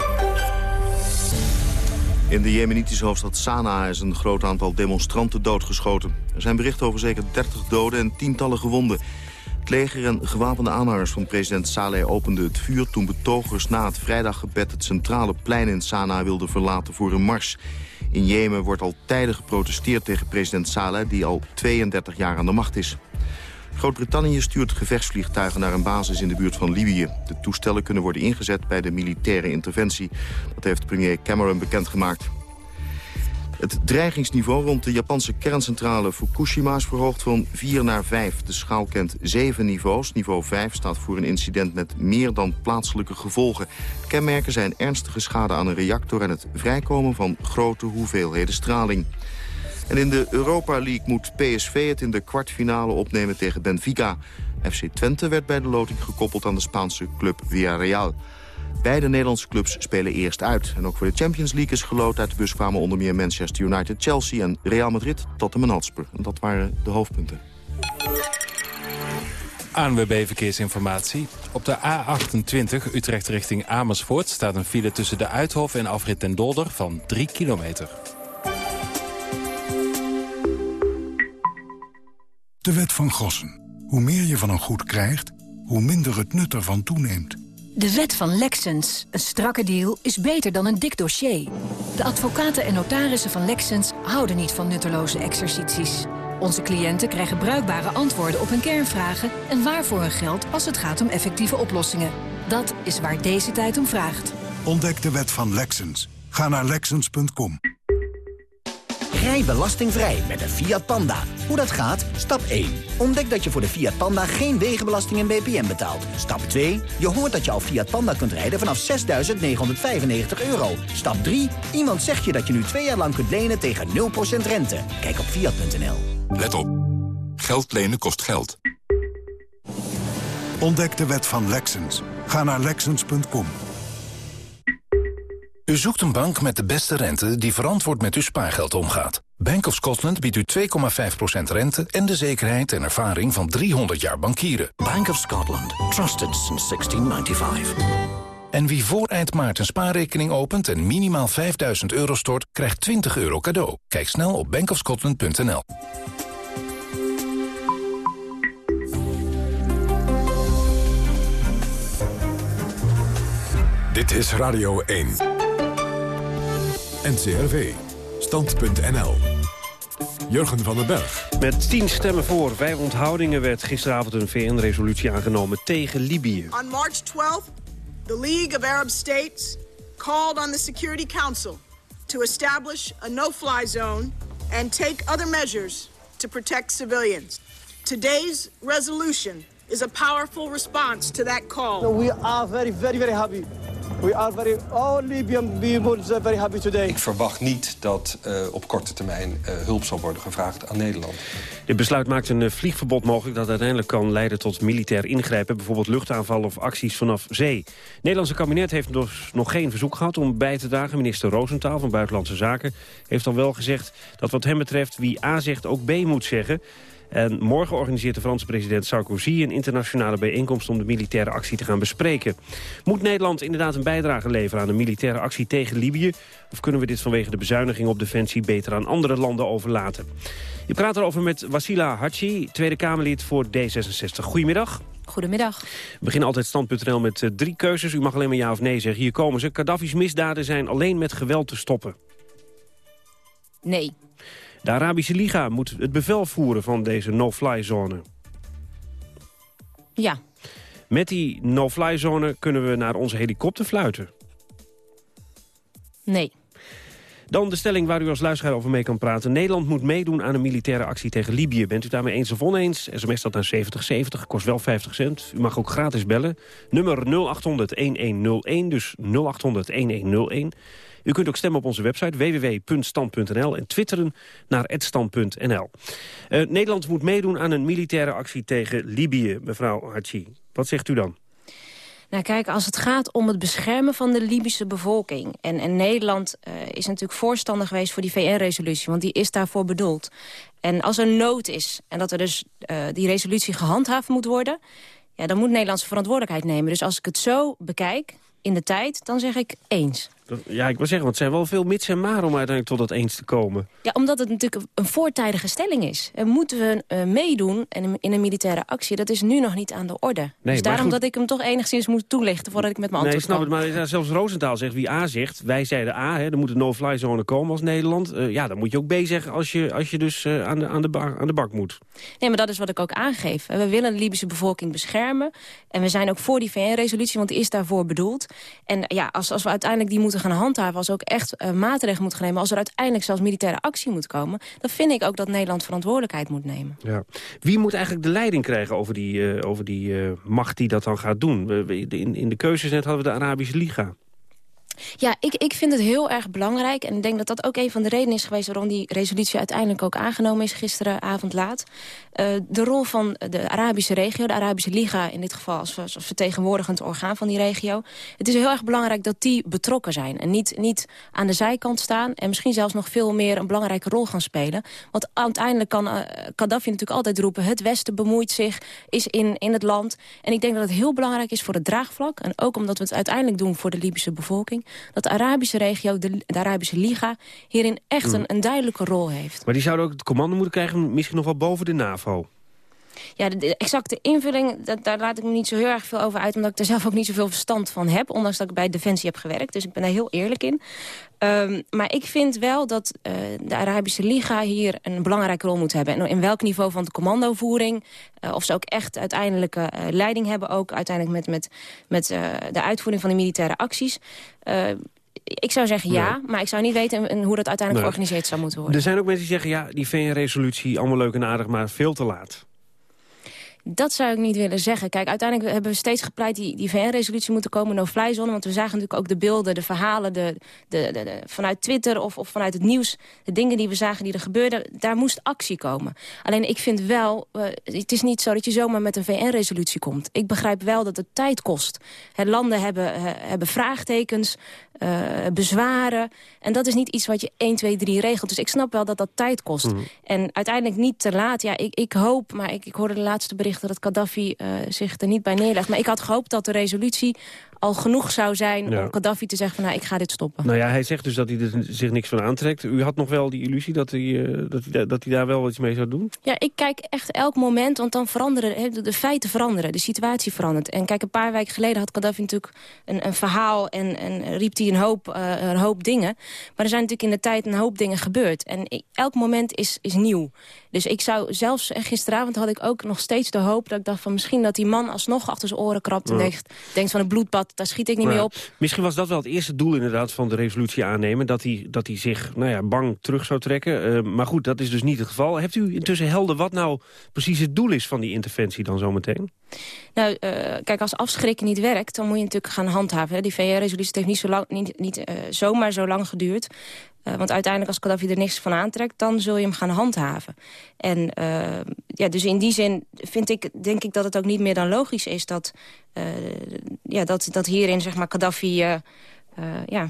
In de jemenitische hoofdstad Sanaa is een groot aantal demonstranten doodgeschoten. Er zijn berichten over zeker 30 doden en tientallen gewonden. Het leger en gewapende aanhangers van president Saleh openden het vuur... toen betogers na het vrijdaggebed het centrale plein in Sanaa wilden verlaten voor een mars. In Jemen wordt al tijden geprotesteerd tegen president Saleh... die al 32 jaar aan de macht is. Groot-Brittannië stuurt gevechtsvliegtuigen naar een basis in de buurt van Libië. De toestellen kunnen worden ingezet bij de militaire interventie. Dat heeft premier Cameron bekendgemaakt. Het dreigingsniveau rond de Japanse kerncentrale Fukushima is verhoogd van 4 naar 5. De schaal kent 7 niveaus. Niveau 5 staat voor een incident met meer dan plaatselijke gevolgen. Kenmerken zijn ernstige schade aan een reactor en het vrijkomen van grote hoeveelheden straling. En in de Europa League moet PSV het in de kwartfinale opnemen tegen Benfica. FC Twente werd bij de loting gekoppeld aan de Spaanse club Villarreal. Beide Nederlandse clubs spelen eerst uit. En ook voor de Champions League is geloot. Uit de bus kwamen onder meer Manchester United, Chelsea en Real Madrid tot de Hotspur. En dat waren de hoofdpunten. ANWB Verkeersinformatie. Op de A28 Utrecht richting Amersfoort staat een file tussen de Uithof en Afrit en Dolder van 3 kilometer. De wet van Gossen. Hoe meer je van een goed krijgt, hoe minder het nut ervan toeneemt. De wet van Lexens. Een strakke deal is beter dan een dik dossier. De advocaten en notarissen van Lexens houden niet van nutteloze exercities. Onze cliënten krijgen bruikbare antwoorden op hun kernvragen... en waarvoor hun geld als het gaat om effectieve oplossingen. Dat is waar deze tijd om vraagt. Ontdek de wet van Lexens. Ga naar Lexens.com. Rij belastingvrij met een Fiat Panda. Hoe dat gaat? Stap 1. Ontdek dat je voor de Fiat Panda geen wegenbelasting en BPM betaalt. Stap 2. Je hoort dat je al Fiat Panda kunt rijden vanaf 6.995 euro. Stap 3. Iemand zegt je dat je nu twee jaar lang kunt lenen tegen 0% rente. Kijk op Fiat.nl. Let op. Geld lenen kost geld. Ontdek de wet van Lexens. Ga naar Lexens.com. U zoekt een bank met de beste rente die verantwoord met uw spaargeld omgaat. Bank of Scotland biedt u 2,5% rente en de zekerheid en ervaring van 300 jaar bankieren. Bank of Scotland. Trusted since 1695. En wie voor eind maart een spaarrekening opent en minimaal 5000 euro stort, krijgt 20 euro cadeau. Kijk snel op bankofscotland.nl. Dit is Radio 1. NCRV. Stand.nl. Jurgen van den Berg. Met tien stemmen voor, vijf onthoudingen werd gisteravond een VN-resolutie aangenomen tegen Libië. On March 12 the League of Arab States called on the Security Council to establish a no-fly zone and take other measures to protect civilians. Today's resolution is a powerful response to that call. So we are very, very, very happy We are very, all Libyan people are very happy today. Ik verwacht niet dat uh, op korte termijn uh, hulp zal worden gevraagd aan Nederland. Dit besluit maakt een vliegverbod mogelijk dat uiteindelijk kan leiden tot militair ingrijpen. Bijvoorbeeld luchtaanvallen of acties vanaf zee. Het Nederlandse kabinet heeft dus nog geen verzoek gehad om bij te dragen. Minister Roosentaal van Buitenlandse Zaken heeft al wel gezegd dat wat hem betreft wie A zegt ook B moet zeggen. En morgen organiseert de Franse president Sarkozy een internationale bijeenkomst om de militaire actie te gaan bespreken. Moet Nederland inderdaad een bijdrage leveren aan de militaire actie tegen Libië? Of kunnen we dit vanwege de bezuiniging op defensie beter aan andere landen overlaten? Je praat erover met Wassila Hachi, Tweede Kamerlid voor D66. Goedemiddag. Goedemiddag. We beginnen altijd stand.nl met uh, drie keuzes. U mag alleen maar ja of nee zeggen. Hier komen ze. Gaddafi's misdaden zijn alleen met geweld te stoppen. Nee. De Arabische Liga moet het bevel voeren van deze no-fly-zone. Ja. Met die no-fly-zone kunnen we naar onze helikopter fluiten. Nee. Dan de stelling waar u als luisteraar over mee kan praten. Nederland moet meedoen aan een militaire actie tegen Libië. Bent u daarmee eens of oneens? SMS dat naar 7070, kost wel 50 cent. U mag ook gratis bellen. Nummer 0800-1101, dus 0800-1101. U kunt ook stemmen op onze website www.stand.nl en twitteren naar @stand.nl. Uh, Nederland moet meedoen aan een militaire actie tegen Libië, mevrouw Hachi. Wat zegt u dan? Nou kijk, als het gaat om het beschermen van de Libische bevolking... en, en Nederland uh, is natuurlijk voorstander geweest voor die VN-resolutie... want die is daarvoor bedoeld. En als er nood is en dat er dus uh, die resolutie gehandhaafd moet worden... Ja, dan moet Nederland zijn verantwoordelijkheid nemen. Dus als ik het zo bekijk, in de tijd, dan zeg ik eens. Ja, ik wil zeggen, want het zijn wel veel mits en maar om uiteindelijk tot dat eens te komen. Ja, omdat het natuurlijk een voortijdige stelling is. En moeten we uh, meedoen in een militaire actie, dat is nu nog niet aan de orde. Nee, dus daarom dat ik hem toch enigszins moet toelichten voordat ik met mijn antwoord Nee, snap het, maar zelfs Roosentaal zegt, wie A zegt, wij zeiden A, hè, er moet een no-fly zone komen als Nederland. Uh, ja, dan moet je ook B zeggen als je, als je dus uh, aan, de, aan, de aan de bak moet. Nee, maar dat is wat ik ook aangeef. We willen de Libische bevolking beschermen. En we zijn ook voor die VN-resolutie, want die is daarvoor bedoeld. En ja, als, als we uiteindelijk die moeten gaan handhaven... als ook echt uh, maatregelen moeten gaan nemen... als er uiteindelijk zelfs militaire actie moet komen... dan vind ik ook dat Nederland verantwoordelijkheid moet nemen. Ja. Wie moet eigenlijk de leiding krijgen over die, uh, over die uh, macht die dat dan gaat doen? in, in de keuzes net hadden we de Arabische Liga. Ja, ik, ik vind het heel erg belangrijk. En ik denk dat dat ook een van de redenen is geweest... waarom die resolutie uiteindelijk ook aangenomen is gisteravond laat. Uh, de rol van de Arabische regio, de Arabische Liga in dit geval... Als, als vertegenwoordigend orgaan van die regio. Het is heel erg belangrijk dat die betrokken zijn. En niet, niet aan de zijkant staan. En misschien zelfs nog veel meer een belangrijke rol gaan spelen. Want uiteindelijk kan uh, Gaddafi natuurlijk altijd roepen... het Westen bemoeit zich, is in, in het land. En ik denk dat het heel belangrijk is voor het draagvlak. En ook omdat we het uiteindelijk doen voor de Libische bevolking dat de Arabische regio, de, de Arabische Liga... hierin echt een, een duidelijke rol heeft. Maar die zouden ook het commando moeten krijgen, misschien nog wel boven de NAVO. Ja, de, exacte invulling, dat, daar laat ik me niet zo heel erg veel over uit... omdat ik er zelf ook niet zoveel verstand van heb... ondanks dat ik bij Defensie heb gewerkt. Dus ik ben daar heel eerlijk in. Um, maar ik vind wel dat uh, de Arabische Liga hier een belangrijke rol moet hebben. En in welk niveau van de commandovoering... Uh, of ze ook echt uiteindelijke uh, leiding hebben... ook uiteindelijk met, met, met de uitvoering van de militaire acties ik zou zeggen ja, nee. maar ik zou niet weten hoe dat uiteindelijk nee. georganiseerd zou moeten worden. Er zijn ook mensen die zeggen, ja, die VN-resolutie, allemaal leuk en aardig, maar veel te laat. Dat zou ik niet willen zeggen. Kijk, uiteindelijk hebben we steeds gepleit die, die VN-resolutie moeten komen, no-fly zone. Want we zagen natuurlijk ook de beelden, de verhalen, de, de, de, vanuit Twitter of, of vanuit het nieuws. De dingen die we zagen die er gebeurden, daar moest actie komen. Alleen ik vind wel, uh, het is niet zo dat je zomaar met een VN-resolutie komt. Ik begrijp wel dat het tijd kost. He, landen hebben, he, hebben vraagtekens, uh, bezwaren. En dat is niet iets wat je 1, 2, 3 regelt. Dus ik snap wel dat dat tijd kost. Mm. En uiteindelijk niet te laat. Ja, ik, ik hoop, maar ik, ik hoorde de laatste berichten dat Gaddafi uh, zich er niet bij neerlegt. Maar ik had gehoopt dat de resolutie al genoeg zou zijn ja. om Gaddafi te zeggen van nou, ik ga dit stoppen. Nou ja, hij zegt dus dat hij er zich niks van aantrekt. U had nog wel die illusie dat hij, uh, dat hij, dat hij daar wel iets mee zou doen? Ja, ik kijk echt elk moment, want dan veranderen de feiten veranderen, de situatie verandert. En kijk, een paar weken geleden had Gaddafi natuurlijk een, een verhaal en, en riep hij een hoop, uh, een hoop dingen. Maar er zijn natuurlijk in de tijd een hoop dingen gebeurd. En elk moment is, is nieuw. Dus ik zou zelfs, en gisteravond had ik ook nog steeds de hoop dat ik dacht van misschien dat die man alsnog achter zijn oren krabt en ja. denkt, denkt van het bloedbad daar schiet ik niet mee op. Misschien was dat wel het eerste doel inderdaad van de resolutie aannemen. Dat hij, dat hij zich nou ja, bang terug zou trekken. Eh, maar goed, dat is dus niet het geval. Hebt u intussen helder wat nou precies het doel is van die interventie dan zometeen? Nou, eh, kijk, als afschrikken niet werkt, dan moet je natuurlijk gaan handhaven. Die VN-resolutie heeft niet, zo lang, niet, niet eh, zomaar zo lang geduurd. Eh, want uiteindelijk, als Gaddafi er niks van aantrekt... dan zul je hem gaan handhaven. En ja, dus in die zin vind ik, denk ik dat het ook niet meer dan logisch is... dat, ja, dat, dat hierin, zeg maar, Gaddafi... ja,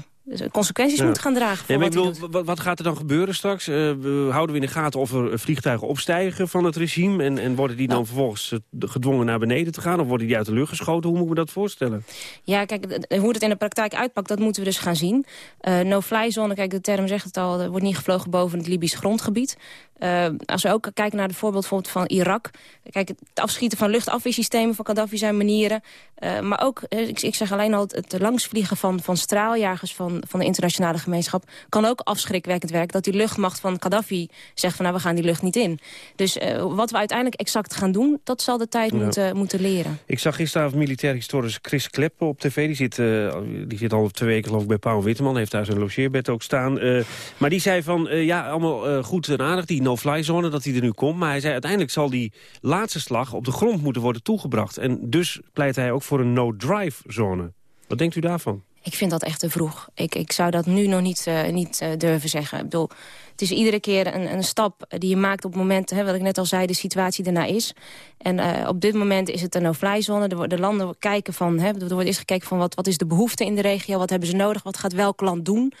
consequenties Ja. moet gaan dragen voor Ja, maar wat bedoel, wat, gaat er dan gebeuren straks? Eh, we- houden we in de gaten of er vliegtuigen opstijgen van het regime... en, en worden die dan vervolgens eh, gedwongen naar beneden te gaan? Of worden die uit de lucht geschoten? Hoe moet ik me dat voorstellen? Ja, kijk, hoe het in de praktijk uitpakt, dat moeten we dus gaan zien. Eh No-fly zone, kijk, de term zegt het al, er wordt niet gevlogen boven het Libisch grondgebied. Eh, als we ook kijken naar het voorbeeld van Irak. Kijk, het afschieten van luchtafweersystemen van Gaddafi zijn manieren. Eh, maar ook, eh, ik, ik zeg alleen al, het, het langsvliegen van, van straaljagers van, van de internationale gemeenschap... kan ook afschrikwekkend werken. Dat die luchtmacht van Gaddafi zegt van, nou, we gaan die lucht niet in. Dus eh, wat we uiteindelijk exact gaan doen, dat zal de tijd Ja. moeten, moeten leren. Ik zag gisteravond militair historicus Chris Klep op tv. Die zit, eh, die zit al twee weken geloof ik bij Paul Witteman. Heeft daar zijn logeerbed ook staan. Eh, maar die zei van, ja, allemaal goed en aardig, die no-fly zone, dat die er nu komt. Maar hij zei, uiteindelijk zal die laatste slag op de grond moeten worden toegebracht. En dus pleit hij ook voor een no-drive zone. Wat denkt u daarvan? Ik vind dat echt te vroeg. Ik, ik zou dat nu nog niet, eh, niet eh, durven zeggen. Ik bedoel, het is iedere keer een, een stap die je maakt op het moment... Hè, wat ik net al zei, de situatie erna is. En eh, op dit moment is het een no-fly zone. De landen kijken van... Hè, er wordt eerst gekeken van wat, wat is de behoefte in de regio... wat hebben ze nodig, wat gaat welk land doen...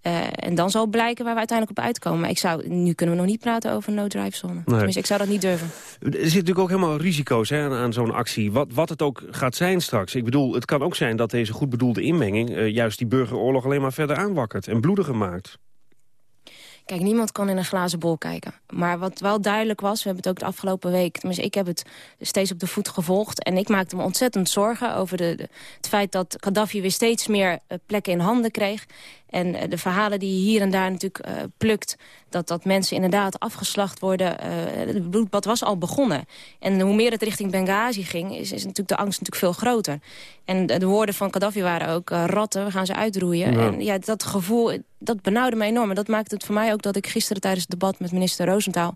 Eh, en dan zal blijken waar we uiteindelijk op uitkomen. Maar ik zou, nu kunnen we nog niet praten over een no-drive zone. Tenminste, ik zou dat niet durven. Er zitten natuurlijk ook helemaal risico's hè, aan, aan zo'n actie. Wat, wat het ook gaat zijn straks. Ik bedoel, het kan ook zijn dat deze goed bedoelde inmenging... eh, juist die burgeroorlog alleen maar verder aanwakkert en bloediger maakt. Kijk, niemand kan in een glazen bol kijken. Maar wat wel duidelijk was, we hebben het ook de afgelopen week... tenminste, ik heb het steeds op de voet gevolgd... en ik maakte me ontzettend zorgen over de, de- het feit dat Gaddafi... weer steeds meer eh, plekken in handen kreeg. En eh, de verhalen die je hier en daar natuurlijk eh, plukt... Dat, dat mensen inderdaad afgeslacht worden. eh, het bloedbad was al begonnen. En hoe meer het richting Benghazi ging... is, is natuurlijk de angst natuurlijk veel groter. En de, de woorden van Gaddafi waren ook... ratten, we gaan ze uitroeien. Ja. En ja, dat gevoel, dat benauwde me enorm. En dat maakte het voor mij ook dat ik gisteren tijdens het debat... met minister Roosentaal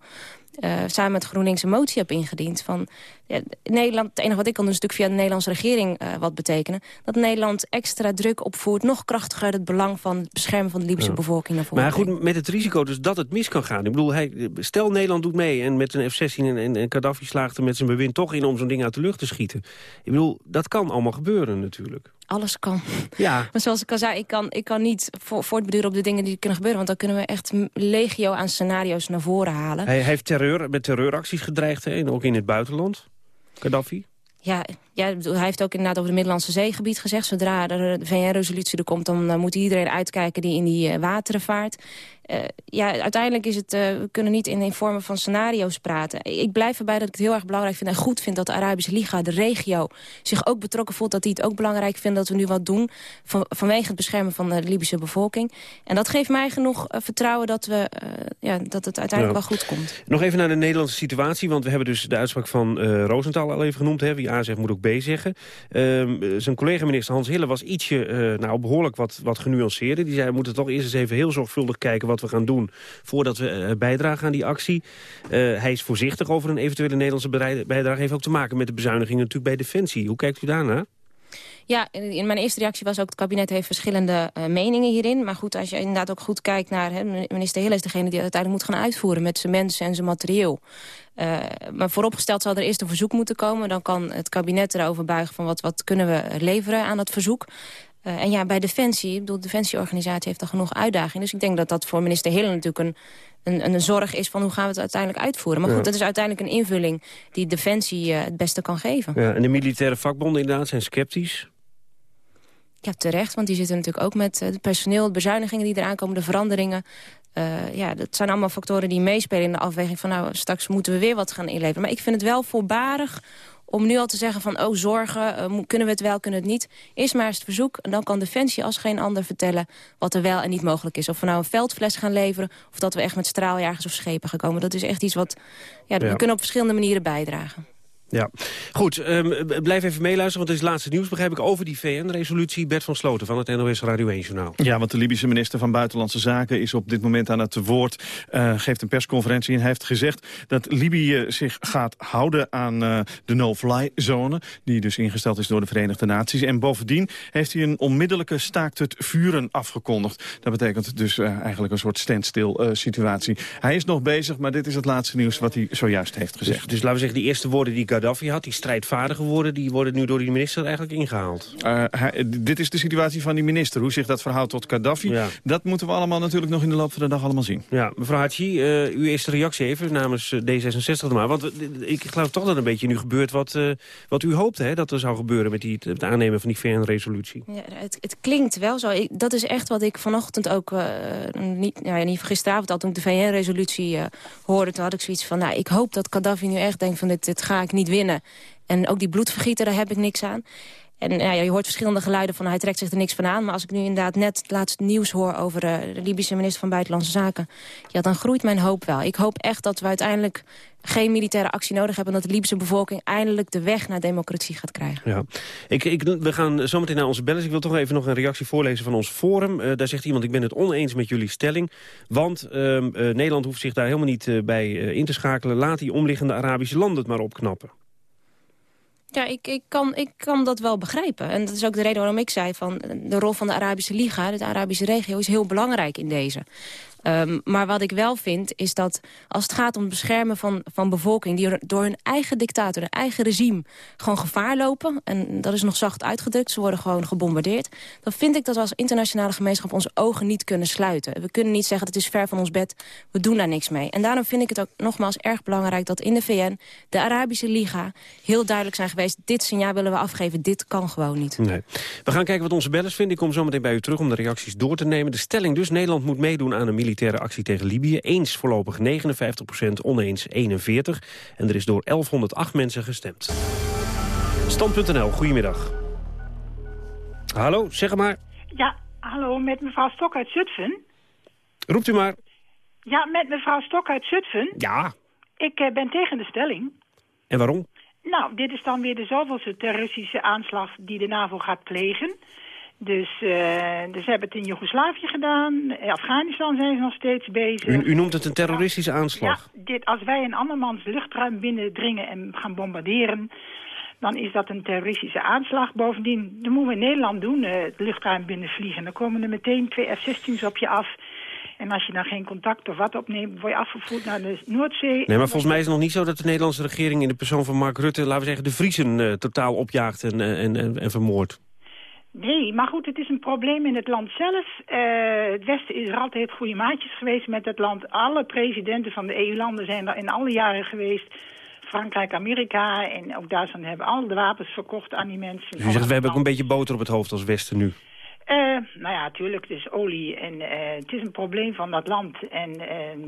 eh, samen met GroenLinks een motie heb ingediend. Van, ja, Nederland, het enige wat ik kan doen is natuurlijk via de Nederlandse regering eh, wat betekenen. Dat Nederland extra druk opvoert, nog krachtiger het belang van het beschermen van de Libische Ja. bevolking naar voren Maar goed, met het risico dus dat het mis kan gaan. Ik bedoel, hij, stel Nederland doet mee en met een F-16 en, en, en Gaddafi slaagt er met zijn bewind toch in om zo'n ding uit de lucht te schieten. Ik bedoel, dat kan allemaal gebeuren natuurlijk. Alles kan. Ja. Maar zoals ik al zei, ik kan, ik kan niet vo- voortbeduren op de dingen die kunnen gebeuren. Want dan kunnen we echt legio aan scenario's naar voren halen. Hij, heeft terreur, met terreuracties gedreigd, hè, ook in het buitenland. Gaddafi. Ja, ja, hij heeft ook inderdaad over het Middellandse zeegebied gezegd. Zodra er de VN-resolutie er komt, dan moet iedereen uitkijken die in die eh, wateren vaart. Eh, ja, uiteindelijk is het, eh, we kunnen niet in, in vormen van scenario's praten. Ik blijf erbij dat ik het heel erg belangrijk vind en goed vind dat de Arabische Liga, de regio, zich ook betrokken voelt. Dat die het ook belangrijk vinden dat we nu wat doen van, vanwege het beschermen van de Libische bevolking. En dat geeft mij genoeg vertrouwen dat, we, ja, dat het uiteindelijk wel goed komt. Nog even naar de Nederlandse situatie, want we hebben dus de uitspraak van Rosenthal al even genoemd. Hè. Wie A zegt moet ook B zeggen. Ehm, eh, zijn collega-minister Hans Hille was ietsje, eh, nou behoorlijk wat, wat genuanceerder. Die zei, we moeten toch eerst eens even heel zorgvuldig kijken wat we gaan doen... voordat we eh, bijdragen aan die actie. Eh, hij is voorzichtig over een eventuele Nederlandse bijdrage. Heeft ook te maken met de bezuinigingen natuurlijk bij Defensie. Hoe kijkt u daarnaar? Ja, in mijn eerste reactie was ook... het kabinet heeft verschillende eh, meningen hierin. Maar goed, als je inderdaad ook goed kijkt naar... Hè, minister Hille is degene die het uiteindelijk moet gaan uitvoeren... met zijn mensen en zijn materieel. Eh, maar vooropgesteld zal er eerst een verzoek moeten komen. Dan kan het kabinet erover buigen van wat, wat kunnen we leveren aan dat verzoek. Eh, en ja, bij Defensie, ik bedoel, de Defensieorganisatie heeft al genoeg uitdagingen. Dus ik denk dat dat voor minister Hille natuurlijk een, een, een zorg is... van hoe gaan we het uiteindelijk uitvoeren. Maar Ja. goed, dat is uiteindelijk een invulling die Defensie het beste kan geven. Ja, en de militaire vakbonden inderdaad zijn sceptisch. Ja, terecht, want die zitten natuurlijk ook met eh, het personeel... de bezuinigingen die eraan komen, de veranderingen. Eh, ja, dat zijn allemaal factoren die meespelen in de afweging... van nou, straks moeten we weer wat gaan inleveren. Maar ik vind het wel voorbarig om nu al te zeggen van... oh, zorgen, eh, kunnen we het wel, kunnen we het niet. Eerst maar eens het verzoek en dan kan Defensie als geen ander vertellen... wat er wel en niet mogelijk is. Of we nou een veldfles gaan leveren... of dat we echt met straaljagers of schepen gaan komen. Dat is echt iets wat... Ja, Ja. we kunnen op verschillende manieren bijdragen. Ja, goed. b- blijf even meeluisteren, want het is het laatste nieuws, begrijp ik, over die VN-resolutie. Bert van Sloten van het NOS Radio 1-journaal. Ja, want de Libische minister van Buitenlandse Zaken is op dit moment aan het woord. eh, geeft een persconferentie en hij heeft gezegd dat Libië zich gaat houden aan eh, de no-fly-zone. Die dus ingesteld is door de Verenigde Naties. En bovendien heeft hij een onmiddellijke staakt het vuren afgekondigd. Dat betekent dus eh, eigenlijk een soort standstill eh, situatie. Hij is nog bezig, maar dit is het laatste nieuws wat hij zojuist heeft Dus, gezegd. dus laten we zeggen, die eerste woorden die Gaddafi had, die strijdvaardige woorden, die worden nu door die minister eigenlijk ingehaald. Eh, hij- dit is de situatie van die minister. Hoe zich dat verhoudt tot Gaddafi, dat moeten we allemaal natuurlijk nog in de loop van de dag allemaal zien. Ja, mevrouw Hachi, eh, uw eerste reactie even namens eh, D66 dan maar. Want ik geloof toch dat een beetje nu gebeurt wat, eh, wat u hoopte hè, dat er zou gebeuren met die, het aannemen van die VN-resolutie. Ja, het, het klinkt wel zo. Ik, dat is echt wat ik vanochtend ook, eh, niet, nou ja, niet gisteravond al, toen ik de VN-resolutie eh, hoorde, toen had ik zoiets van, nou, ik hoop dat Gaddafi nu echt denkt van, dit, dit ga ik niet winnen. En ook die bloedvergieten, daar heb ik niks aan. En ja, je hoort verschillende geluiden van hij trekt zich er niks van aan. Maar als ik nu inderdaad net het laatste nieuws hoor over eh, de Libische minister van Buitenlandse Zaken... ja, dan groeit mijn hoop wel. Ik hoop echt dat we uiteindelijk geen militaire actie nodig hebben... en dat de Libische bevolking eindelijk de weg naar democratie gaat krijgen. Ja. Ik, ik, we gaan zometeen naar onze bellers. Ik wil toch even nog een reactie voorlezen van ons forum. Eh, daar zegt iemand, ik ben het oneens met jullie stelling. Want ehm, eh, Nederland hoeft zich daar helemaal niet bij in te schakelen. Laat die omliggende Arabische landen het maar opknappen. Ja, ik, ik, kan, ik kan dat wel begrijpen. En dat is ook de reden waarom ik zei van de rol van de Arabische Liga, de Arabische regio, is heel belangrijk in deze. Ehm, maar wat ik wel vind, is dat als het gaat om het beschermen van, van bevolking... die door hun eigen dictator, hun eigen regime, gewoon gevaar lopen... en dat is nog zacht uitgedrukt, ze worden gewoon gebombardeerd... dan vind ik dat we als internationale gemeenschap onze ogen niet kunnen sluiten. We kunnen niet zeggen, het is ver van ons bed, we doen daar niks mee. En daarom vind ik het ook nogmaals erg belangrijk dat in de VN... de Arabische Liga heel duidelijk zijn geweest... dit signaal willen we afgeven, dit kan gewoon niet. Nee. We gaan kijken wat onze bellers vinden. Ik kom zo meteen bij u terug om de reacties door te nemen. De stelling dus, Nederland moet meedoen aan een militaire actie tegen Libië. Eens voorlopig 59% oneens 41. En er is door 1108 mensen gestemd. Stand.nl, goedemiddag. Hallo, zeg maar. Ja, hallo, met mevrouw Stok uit Zutphen. Roept u maar. Ja, met mevrouw Stok uit Zutphen. Ja. Ik eh, ben tegen de stelling. En waarom? Nou, dit is dan weer de zoveelste terroristische aanslag die de NAVO gaat plegen. Dus, eh, dus ze hebben het in Joegoslavië gedaan. In Afghanistan zijn ze nog steeds bezig. U, u noemt het een terroristische aanslag. Ja, dit, als wij een andermans luchtruim binnendringen en gaan bombarderen... dan is dat een terroristische aanslag. Bovendien, dat moeten we in Nederland doen, eh, het luchtruim binnenvliegen. Dan komen er meteen twee F-16's op je af. En als je dan geen contact of wat opneemt, word je afgevoerd naar de Noordzee. Nee, maar volgens mij is het nog niet zo dat de Nederlandse regering... in de persoon van Mark Rutte, laten we zeggen, de Vriezen eh, totaal opjaagt en, eh, en, en, en vermoordt. Nee, maar goed, het is een probleem in het land zelf. Eh, het Westen is er altijd goede maatjes geweest met het land. Alle presidenten van de EU-landen zijn er in alle jaren geweest. Frankrijk, Amerika en ook Duitsland hebben al de wapens verkocht aan die mensen. Dus u zegt, we hebben ook een beetje boter op het hoofd als Westen nu. Eh, nou ja, natuurlijk, het is olie en eh, het is een probleem van dat land. En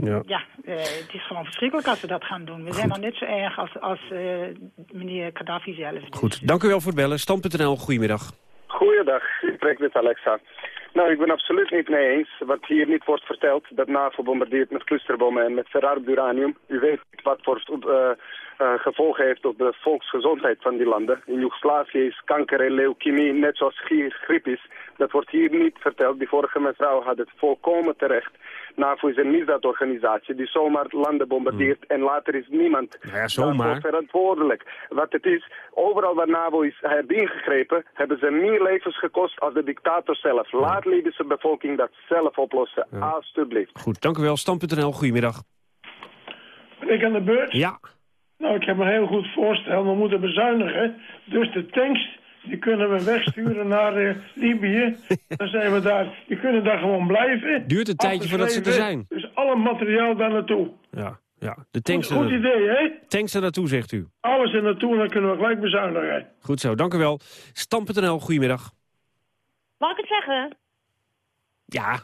Ja. ja, het is gewoon verschrikkelijk als we dat gaan doen. We zijn dan net zo erg als, als meneer Gaddafi zelf. Goed, dank u wel voor het bellen. Stand.nl, goedemiddag. Goeiedag, ik spreek met Alexa. Nou, ik ben absoluut niet mee eens wat hier niet wordt verteld. Dat NAVO bombardeert met clusterbommen en met verarmd uranium. U weet wat voor eh, eh, gevolgen heeft op de volksgezondheid van die landen. In Joegoslavië is kanker en leukemie net zoals gri- griep is. Dat wordt hier niet verteld. Die vorige mevrouw had het volkomen terecht. NAVO is een misdaadorganisatie die zomaar landen bombardeert en later is niemand ja, zomaar. daarvoor verantwoordelijk. Wat het is, overal waar NAVO is ingegrepen, hebben ze meer levens gekost als de dictator zelf. Laat Libische bevolking dat zelf oplossen, alstublieft. Goed, dank u wel. Stand.nl, goedemiddag. Ben ik aan de beurt? Ja. Nou, ik heb een heel goed voorstel. We moeten bezuinigen. Dus de tanks, die kunnen we wegsturen naar eh, Libië. Dan zijn we daar. Die kunnen daar gewoon blijven. Duurt een tijdje voordat ze er zijn. Dus alle materiaal daar naartoe. Ja, ja. De tanks, Goed, goed er, idee, hè? tanks er naartoe, zegt u. Alles er naartoe en dan kunnen we gelijk bezuinigen. Goed zo, dank u wel. Stand.nl, goedemiddag. Mag ik het zeggen? Ja,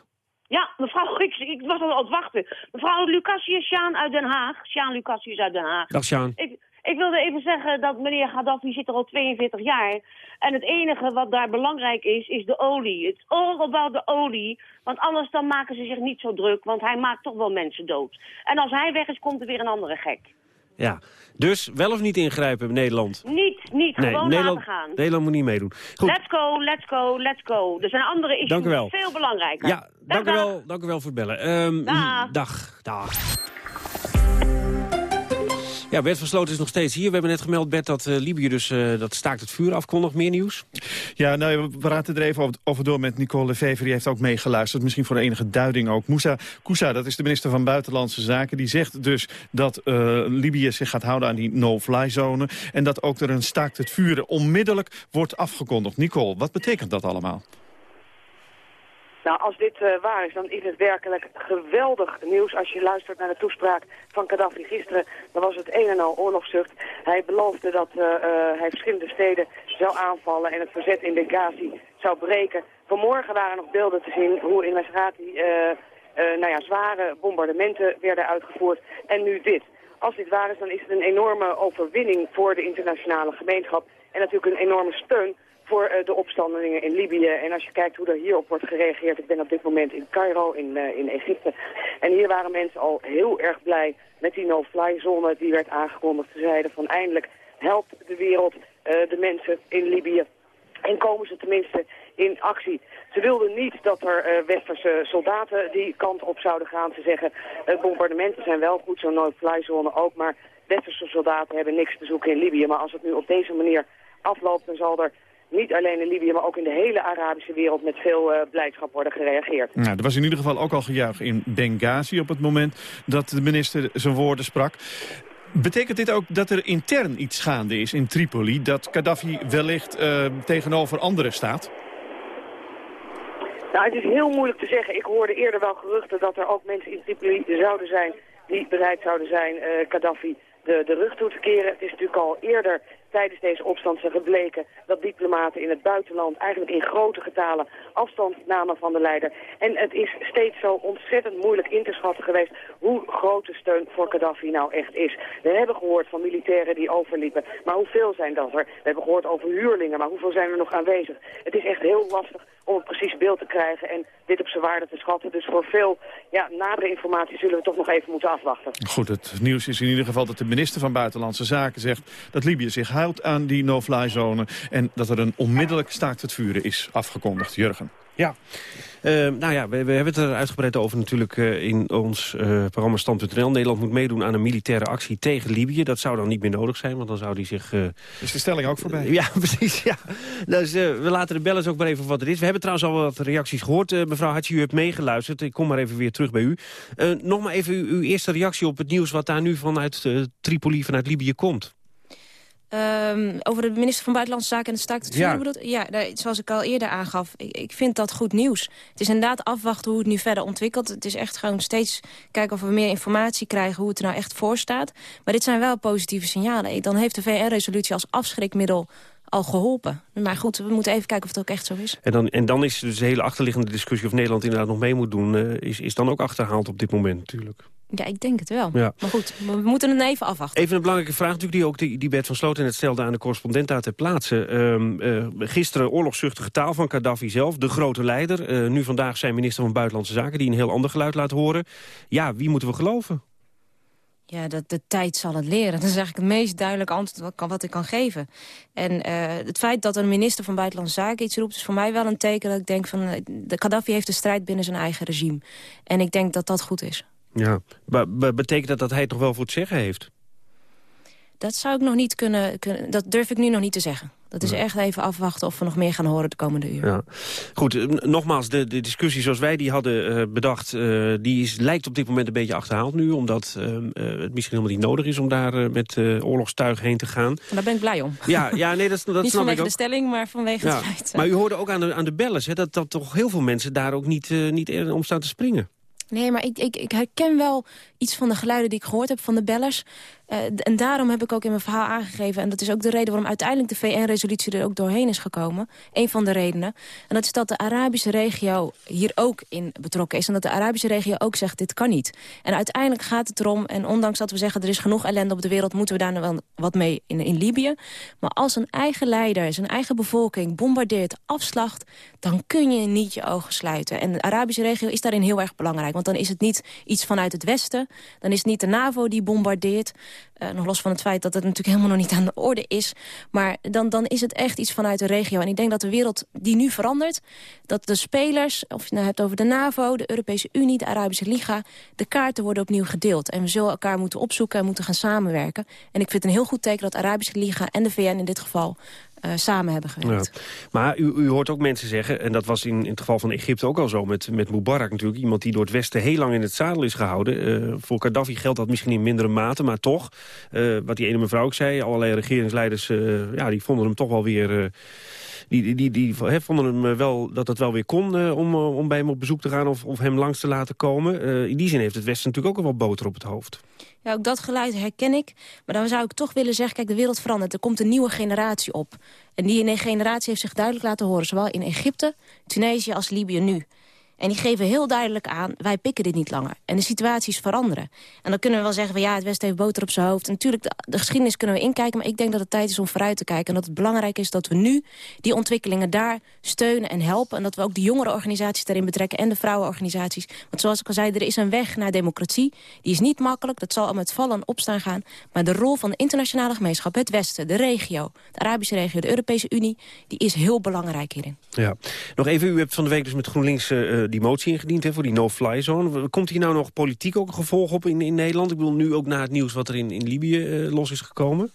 Ja, mevrouw, ik, ik was al aan het wachten. Mevrouw Lucasius Sjaan uit Den Haag. Sjaan Lucasius uit Den Haag. dag Sjaan. Ik, ik wilde even zeggen dat meneer Gaddafi zit er al 42 jaar. En het enige wat daar belangrijk is, is de olie. Het all about de olie. Want anders dan maken ze zich niet zo druk. Want hij maakt toch wel mensen dood. En als hij weg is, komt er weer een andere gek. Ja. Dus wel of niet ingrijpen Nederland? Niet, niet. Nee, gewoon Nederland, laten gaan. Nederland moet niet meedoen. Goed, Let's go, let's go, let's go. Er zijn andere issues Dank u wel. veel belangrijker. ja, dank u, wel, dank u wel voor het bellen. Ehm, Dag. dag. Dag. Ja, Sloot is nog steeds hier. We hebben net gemeld, Bert, dat eh, Libië dus eh, dat staakt het vuur afkondigt. Meer nieuws? Ja, nou, we praten er even over, door met Nicole Lefever. Die heeft ook meegeluisterd, misschien voor de enige duiding ook. Moussa Koussa, dat is de minister van Buitenlandse Zaken. Die zegt dus dat eh, Libië zich gaat houden aan die no-fly-zone. En dat ook er een staakt het vuren onmiddellijk wordt afgekondigd. Nicole, wat betekent dat allemaal? Nou, als dit eh, waar is, dan is het werkelijk geweldig nieuws. Als je luistert naar de toespraak van Gaddafi gisteren, dan was het een en al oorlogszucht. Hij beloofde dat eh, eh, hij verschillende steden zou aanvallen en het verzet in Benghazi zou breken. Vanmorgen waren nog beelden te zien hoe in Maserati nou ja, zware bombardementen werden uitgevoerd. En nu dit. Als dit waar is, dan is het een enorme overwinning voor de internationale gemeenschap. En natuurlijk een enorme steun voor eh, de opstandelingen in Libië. En als je kijkt hoe er hierop wordt gereageerd, ik ben op dit moment in Cairo, in, eh, in Egypte. En hier waren mensen al heel erg blij met die no-fly zone die werd aangekondigd. Ze zeiden van eindelijk helpt de wereld eh, de mensen in Libië. En komen ze tenminste in actie. Ze wilden niet dat er westerse soldaten die kant op zouden gaan. Ze zeggen, bombardementen zijn wel goed, zo'n no-fly zone ook, maar westerse soldaten hebben niks te zoeken in Libië. Maar als het nu op deze manier afloopt, dan zal er niet alleen in Libië, maar ook in de hele Arabische wereld met veel uh, blijdschap worden gereageerd. Nou, er was in ieder geval ook al gejuich in Benghazi op het moment dat de minister zijn woorden sprak. Betekent dit ook dat er intern iets gaande is in Tripoli, dat Gaddafi wellicht uh, tegenover anderen staat? Nou, het is heel moeilijk te zeggen. Ik hoorde eerder wel geruchten dat er ook mensen in Tripoli zouden zijn die bereid zouden zijn uh, Gaddafi de, de rug toe te keren. Het is natuurlijk al eerder tijdens deze opstand zijn gebleken dat diplomaten in het buitenland eigenlijk in grote getalen afstand namen van de leider. En het is steeds zo ontzettend moeilijk in te schatten geweest hoe groot de steun voor Gaddafi nou echt is. We hebben gehoord van militairen die overliepen, maar hoeveel zijn dat er? We hebben gehoord over huurlingen, maar hoeveel zijn er nog aanwezig? Het is echt heel lastig om een precies beeld te krijgen en dit op zijn waarde te schatten. Dus voor veel ja, nadere informatie zullen we toch nog even moeten afwachten. Goed, het nieuws is in ieder geval dat de minister van Buitenlandse Zaken zegt dat Libië zich houdt aan die no-fly zone en dat er een onmiddellijk staakt het vuren is afgekondigd. Jurgen. Ja, uh, nou ja, we, we, hebben het er uitgebreid over natuurlijk uh, in ons uh, programma Stand.nl. Nederland moet meedoen aan een militaire actie tegen Libië. Dat zou dan niet meer nodig zijn, want dan zou die zich... Is de stelling ook voorbij? ja, precies. Ja. Dus we laten de bellers ook maar even wat het is. We hebben trouwens al wat reacties gehoord. mevrouw Hatje, u hebt meegeluisterd. Ik kom maar even weer terug bij u. nog maar even uw, uw, eerste reactie op het nieuws... wat daar nu vanuit Tripoli, vanuit Libië komt. Um, over de minister van Buitenlandse Zaken en de staakt het vuur Ja. bedoelt? Ja, daar- zoals ik al eerder aangaf, ik, ik vind dat goed nieuws. Het is inderdaad afwachten hoe het nu verder ontwikkelt. Het is echt gewoon steeds kijken of we meer informatie krijgen... hoe het er nou echt voor staat. Maar dit zijn wel positieve signalen. Dan heeft de VN-resolutie als afschrikmiddel al geholpen. Maar goed, we moeten even kijken of het ook echt zo is. En dan, en dan is dus de hele achterliggende discussie... of Nederland inderdaad nog mee moet doen... eh, is, is dan ook achterhaald op dit moment natuurlijk. Ja, ik denk het wel. Ja. Maar goed, we moeten het even afwachten. Even een belangrijke vraag natuurlijk die ook die, die Bert van Sloten net stelde aan de correspondent uit ter plaatse. Ehm, eh, gisteren oorlogszuchtige taal van Gaddafi zelf, de grote leider. Eh, nu vandaag zijn minister van Buitenlandse Zaken die een heel ander geluid laat horen. Ja, wie moeten we geloven? Ja, dat de tijd zal het leren. Dat is eigenlijk het meest duidelijke antwoord wat, kan, wat ik kan geven. En eh, het feit dat een minister van Buitenlandse Zaken iets roept... is voor mij wel een teken dat ik denk van... de Gaddafi heeft een strijd binnen zijn eigen regime. En ik denk dat dat goed is. Ja, maar betekent dat dat hij het toch wel voor het zeggen heeft? Dat zou ik nog niet kunnen... kunnen dat durf ik nu nog niet te zeggen. Dat is echt even afwachten of we nog meer gaan horen de komende uur. Ja. Goed, eh, nogmaals, de, de discussie zoals wij die hadden eh, bedacht... eh, die is, lijkt op dit moment een beetje achterhaald nu... omdat het misschien helemaal niet nodig is om daar met eh, oorlogstuig heen te gaan. En daar ben ik blij om. Ja, ja nee, dat, dat niet snap vanwege ik ook. de stelling, maar vanwege Ja, het feit. Maar u hoorde ook aan de, aan de bellers hè, dat, dat toch heel veel mensen daar ook niet, eh, niet om staan te springen. Nee, maar ik, ik, ik herken wel iets van de geluiden die ik gehoord heb van de bellers. Eh, en daarom heb ik ook in mijn verhaal aangegeven... en dat is ook de reden waarom uiteindelijk de VN-resolutie er ook doorheen is gekomen. Een van de redenen. En dat is dat de Arabische regio hier ook in betrokken is. En dat de Arabische regio ook zegt, dit kan niet. En uiteindelijk gaat het erom, en ondanks dat we zeggen... er is genoeg ellende op de wereld, moeten we daar nou wel wat mee in, in Libië. Maar als een eigen leider, zijn eigen bevolking bombardeert, afslacht... dan kun je niet je ogen sluiten. En de Arabische regio is daarin heel erg belangrijk. Want dan is het niet iets vanuit het Westen. Dan is het niet de NAVO die bombardeert. Uh, nog los van het feit dat het natuurlijk helemaal nog niet aan de orde is. Maar dan, dan is het echt iets vanuit de regio. En ik denk dat de wereld die nu verandert... dat de spelers, of je nou hebt over de NAVO, de Europese Unie... de Arabische Liga, de kaarten worden opnieuw gedeeld. En we zullen elkaar moeten opzoeken en moeten gaan samenwerken. En ik vind het een heel goed teken dat de Arabische Liga en de VN in dit geval uh, samen hebben gewerkt. Maar u, u, hoort ook mensen zeggen, en dat was in, in het geval van Egypte ook al zo... met, met Mubarak natuurlijk, iemand die door het Westen heel lang in het zadel is gehouden. Uh, voor Gaddafi geldt dat misschien in mindere mate, maar toch... Uh, wat die ene mevrouw ook zei, allerlei regeringsleiders... ja, die vonden hem toch wel weer die, die, die, die vonden hem wel, dat het wel weer kon om, om bij hem op bezoek te gaan of, of hem langs te laten komen. In die zin heeft het Westen natuurlijk ook wel boter op het hoofd. Ja, ook dat geluid herken ik. Maar dan zou ik toch willen zeggen, kijk, de wereld verandert. Er komt een nieuwe generatie op. En die generatie heeft zich duidelijk laten horen. Zowel in Egypte, Tunesië als Libië nu. En die geven heel duidelijk aan, wij pikken dit niet langer. En de situaties veranderen. En dan kunnen we wel zeggen, van, ja, het Westen heeft boter op zijn hoofd. En natuurlijk, de, de, geschiedenis kunnen we inkijken... maar ik denk dat het tijd is om vooruit te kijken. En dat het belangrijk is dat we nu die ontwikkelingen daar steunen en helpen. En dat we ook de jongere organisaties daarin betrekken... en de vrouwenorganisaties. Want zoals ik al zei, er is een weg naar democratie. Die is niet makkelijk, dat zal al met vallen en opstaan gaan. Maar de rol van de internationale gemeenschap, het Westen, de regio... de Arabische regio, de Europese Unie... die is heel belangrijk hierin. Ja. Nog even, u hebt van de week dus met GroenLinks... Uh, die motie ingediend hè, voor die no-fly zone. Komt hier nou nog politiek ook een gevolg op in, in Nederland? Ik bedoel, nu ook na het nieuws wat er in, in Libië uh, los is gekomen?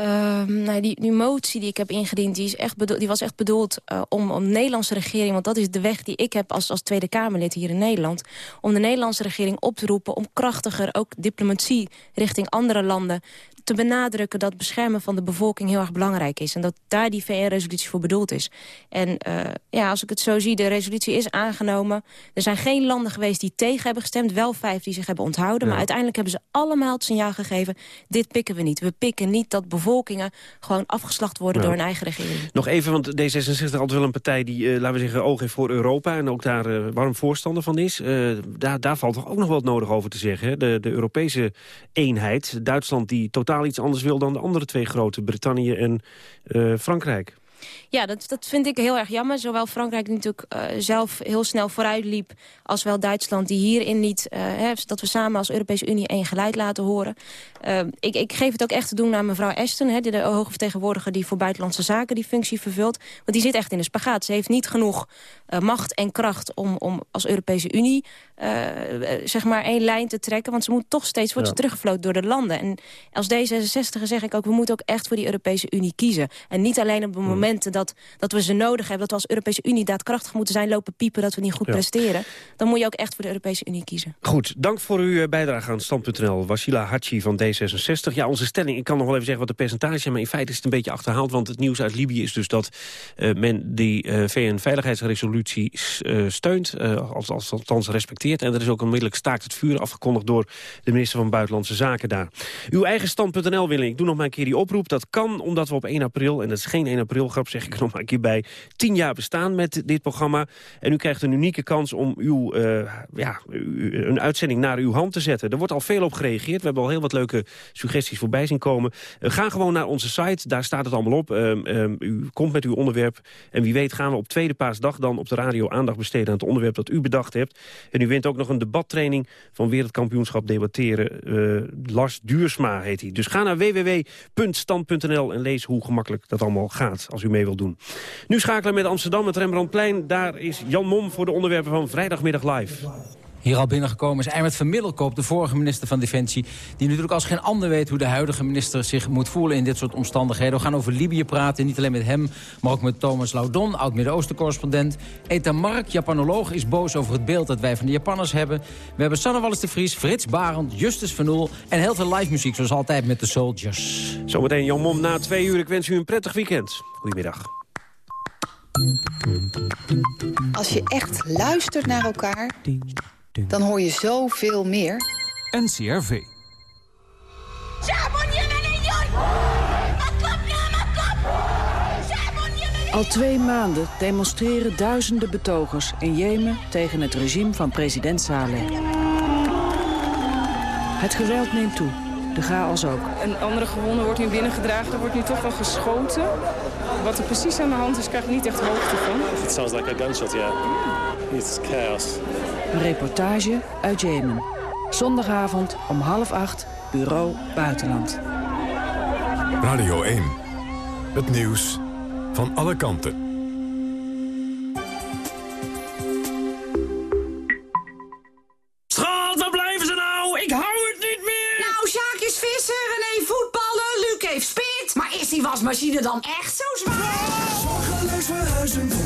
Uh, nou, die, die, motie die ik heb ingediend, die, is echt bedoeld, die was echt bedoeld uh, om, om de Nederlandse regering... want dat is de weg die ik heb als, als Tweede Kamerlid hier in Nederland... om de Nederlandse regering op te roepen om krachtiger ook diplomatie richting andere landen te benadrukken dat beschermen van de bevolking heel erg belangrijk is. En dat daar die VN-resolutie voor bedoeld is. En uh, ja, als ik het zo zie, de resolutie is aangenomen. Er zijn geen landen geweest die tegen hebben gestemd. Wel vijf die zich hebben onthouden. Ja. Maar uiteindelijk hebben ze allemaal het signaal gegeven... dit pikken we niet. We pikken niet dat bevolkingen gewoon afgeslacht worden door een eigen regering. Nog even, want D66 is altijd wel een partij die, uh, laten we zeggen, oog heeft voor Europa... en ook daar uh, warm voorstander van is. daar, daar valt toch ook nog wat nodig over te zeggen. Hè? De, de Europese eenheid, Duitsland die totaal iets anders wil dan de andere twee grote, Brittannië en Frankrijk. Ja, dat, dat vind ik heel erg jammer. Zowel Frankrijk natuurlijk uh, zelf heel snel vooruit liep... als wel Duitsland die hierin niet... Uh, hè, dat we samen als Europese Unie één geluid laten horen. Uh, ik, ik geef het ook echt te doen naar mevrouw Ashton... Hè, de hoge vertegenwoordiger die voor buitenlandse zaken die functie vervult. Want die zit echt in de spagaat. Ze heeft niet genoeg macht en kracht om, om als Europese Unie... zeg maar één lijn te trekken. Want ze moet toch steeds wordt ja. teruggefloten door de landen. En als D66 zeg ik ook... we moeten ook echt voor die Europese Unie kiezen. En niet alleen op het moment... Hmm dat, dat we ze nodig hebben... dat we als Europese Unie daadkrachtig moeten zijn... lopen piepen dat we niet goed ja. presteren... dan moet je ook echt voor de Europese Unie kiezen. Goed, dank voor uw bijdrage aan Stand.nl. Wasila Hachi van D66. Ja, onze stelling, ik kan nog wel even zeggen wat de percentage zijn... maar in feite is het een beetje achterhaald... want het nieuws uit Libië is dus dat uh, men die uh, VN-veiligheidsresolutie uh, steunt... als, als althans respecteert. En er is ook onmiddellijk staakt het vuur afgekondigd... door de minister van Buitenlandse Zaken daar. Uw eigen Stand.nl, willen. Ik doe nog maar een keer die oproep. Dat kan omdat we op 1 april, en dat is geen 1 april grap zeg nog maar een keer bij, tien jaar bestaan met dit programma. En u krijgt een unieke kans om uw, uh, ja, een uitzending naar uw hand te zetten. Er wordt al veel op gereageerd. We hebben al heel wat leuke suggesties voorbij zien komen. Uh, ga gewoon naar onze site, daar staat het allemaal op. Uh, u komt met uw onderwerp. En wie weet gaan we op tweede paasdag dan op de radio aandacht besteden aan het onderwerp dat u bedacht hebt. En u wint ook nog een debattraining van Wereldkampioenschap Debatteren. Uh, Lars Duursma heet hij. Dus ga naar www.stand.nl en lees hoe gemakkelijk dat allemaal gaat als u mee wilt Nu schakelen met Amsterdam, het Rembrandtplein. Daar is Jan Mom voor de onderwerpen van Vrijdagmiddag Live. Hier al binnengekomen is Eimert van Middelkoop, de vorige minister van Defensie... die natuurlijk als geen ander weet hoe de huidige minister zich moet voelen... in dit soort omstandigheden. We gaan over Libië praten, niet alleen met hem... maar ook met Thomas Laudon, oud-Midden-Oosten-correspondent. Eta Mark, Japanoloog, is boos over het beeld dat wij van de Japanners hebben. We hebben Sanne Wallis de Vries, Frits Barend, Justus van Oel... en heel veel live muziek, zoals altijd met de Soldiers. Zometeen Jan Mom na twee uur. Ik wens u een prettig weekend. Goedemiddag. Als je echt luistert naar elkaar, dan hoor je zoveel meer. NCRV. Al twee maanden demonstreren duizenden betogers in Jemen tegen het regime van president Saleh. Het geweld neemt toe, de chaos ook. Een andere gewonde wordt nu binnengedragen, er wordt nu toch wel geschoten. Wat er precies aan de hand is, krijg ik niet echt hoogte van. It sounds like a gunshot, yeah. It's chaos. Een reportage uit Jemen. Zondagavond om half acht, Bureau Buitenland. Radio 1. Het nieuws van alle kanten. Schat, waar blijven ze nou? Ik hou het niet meer! Nou, Sjaak is visser, René voetballen, Luc heeft spit. Maar is die wasmachine dan echt zo zwaar? Zorgeloos verhuizen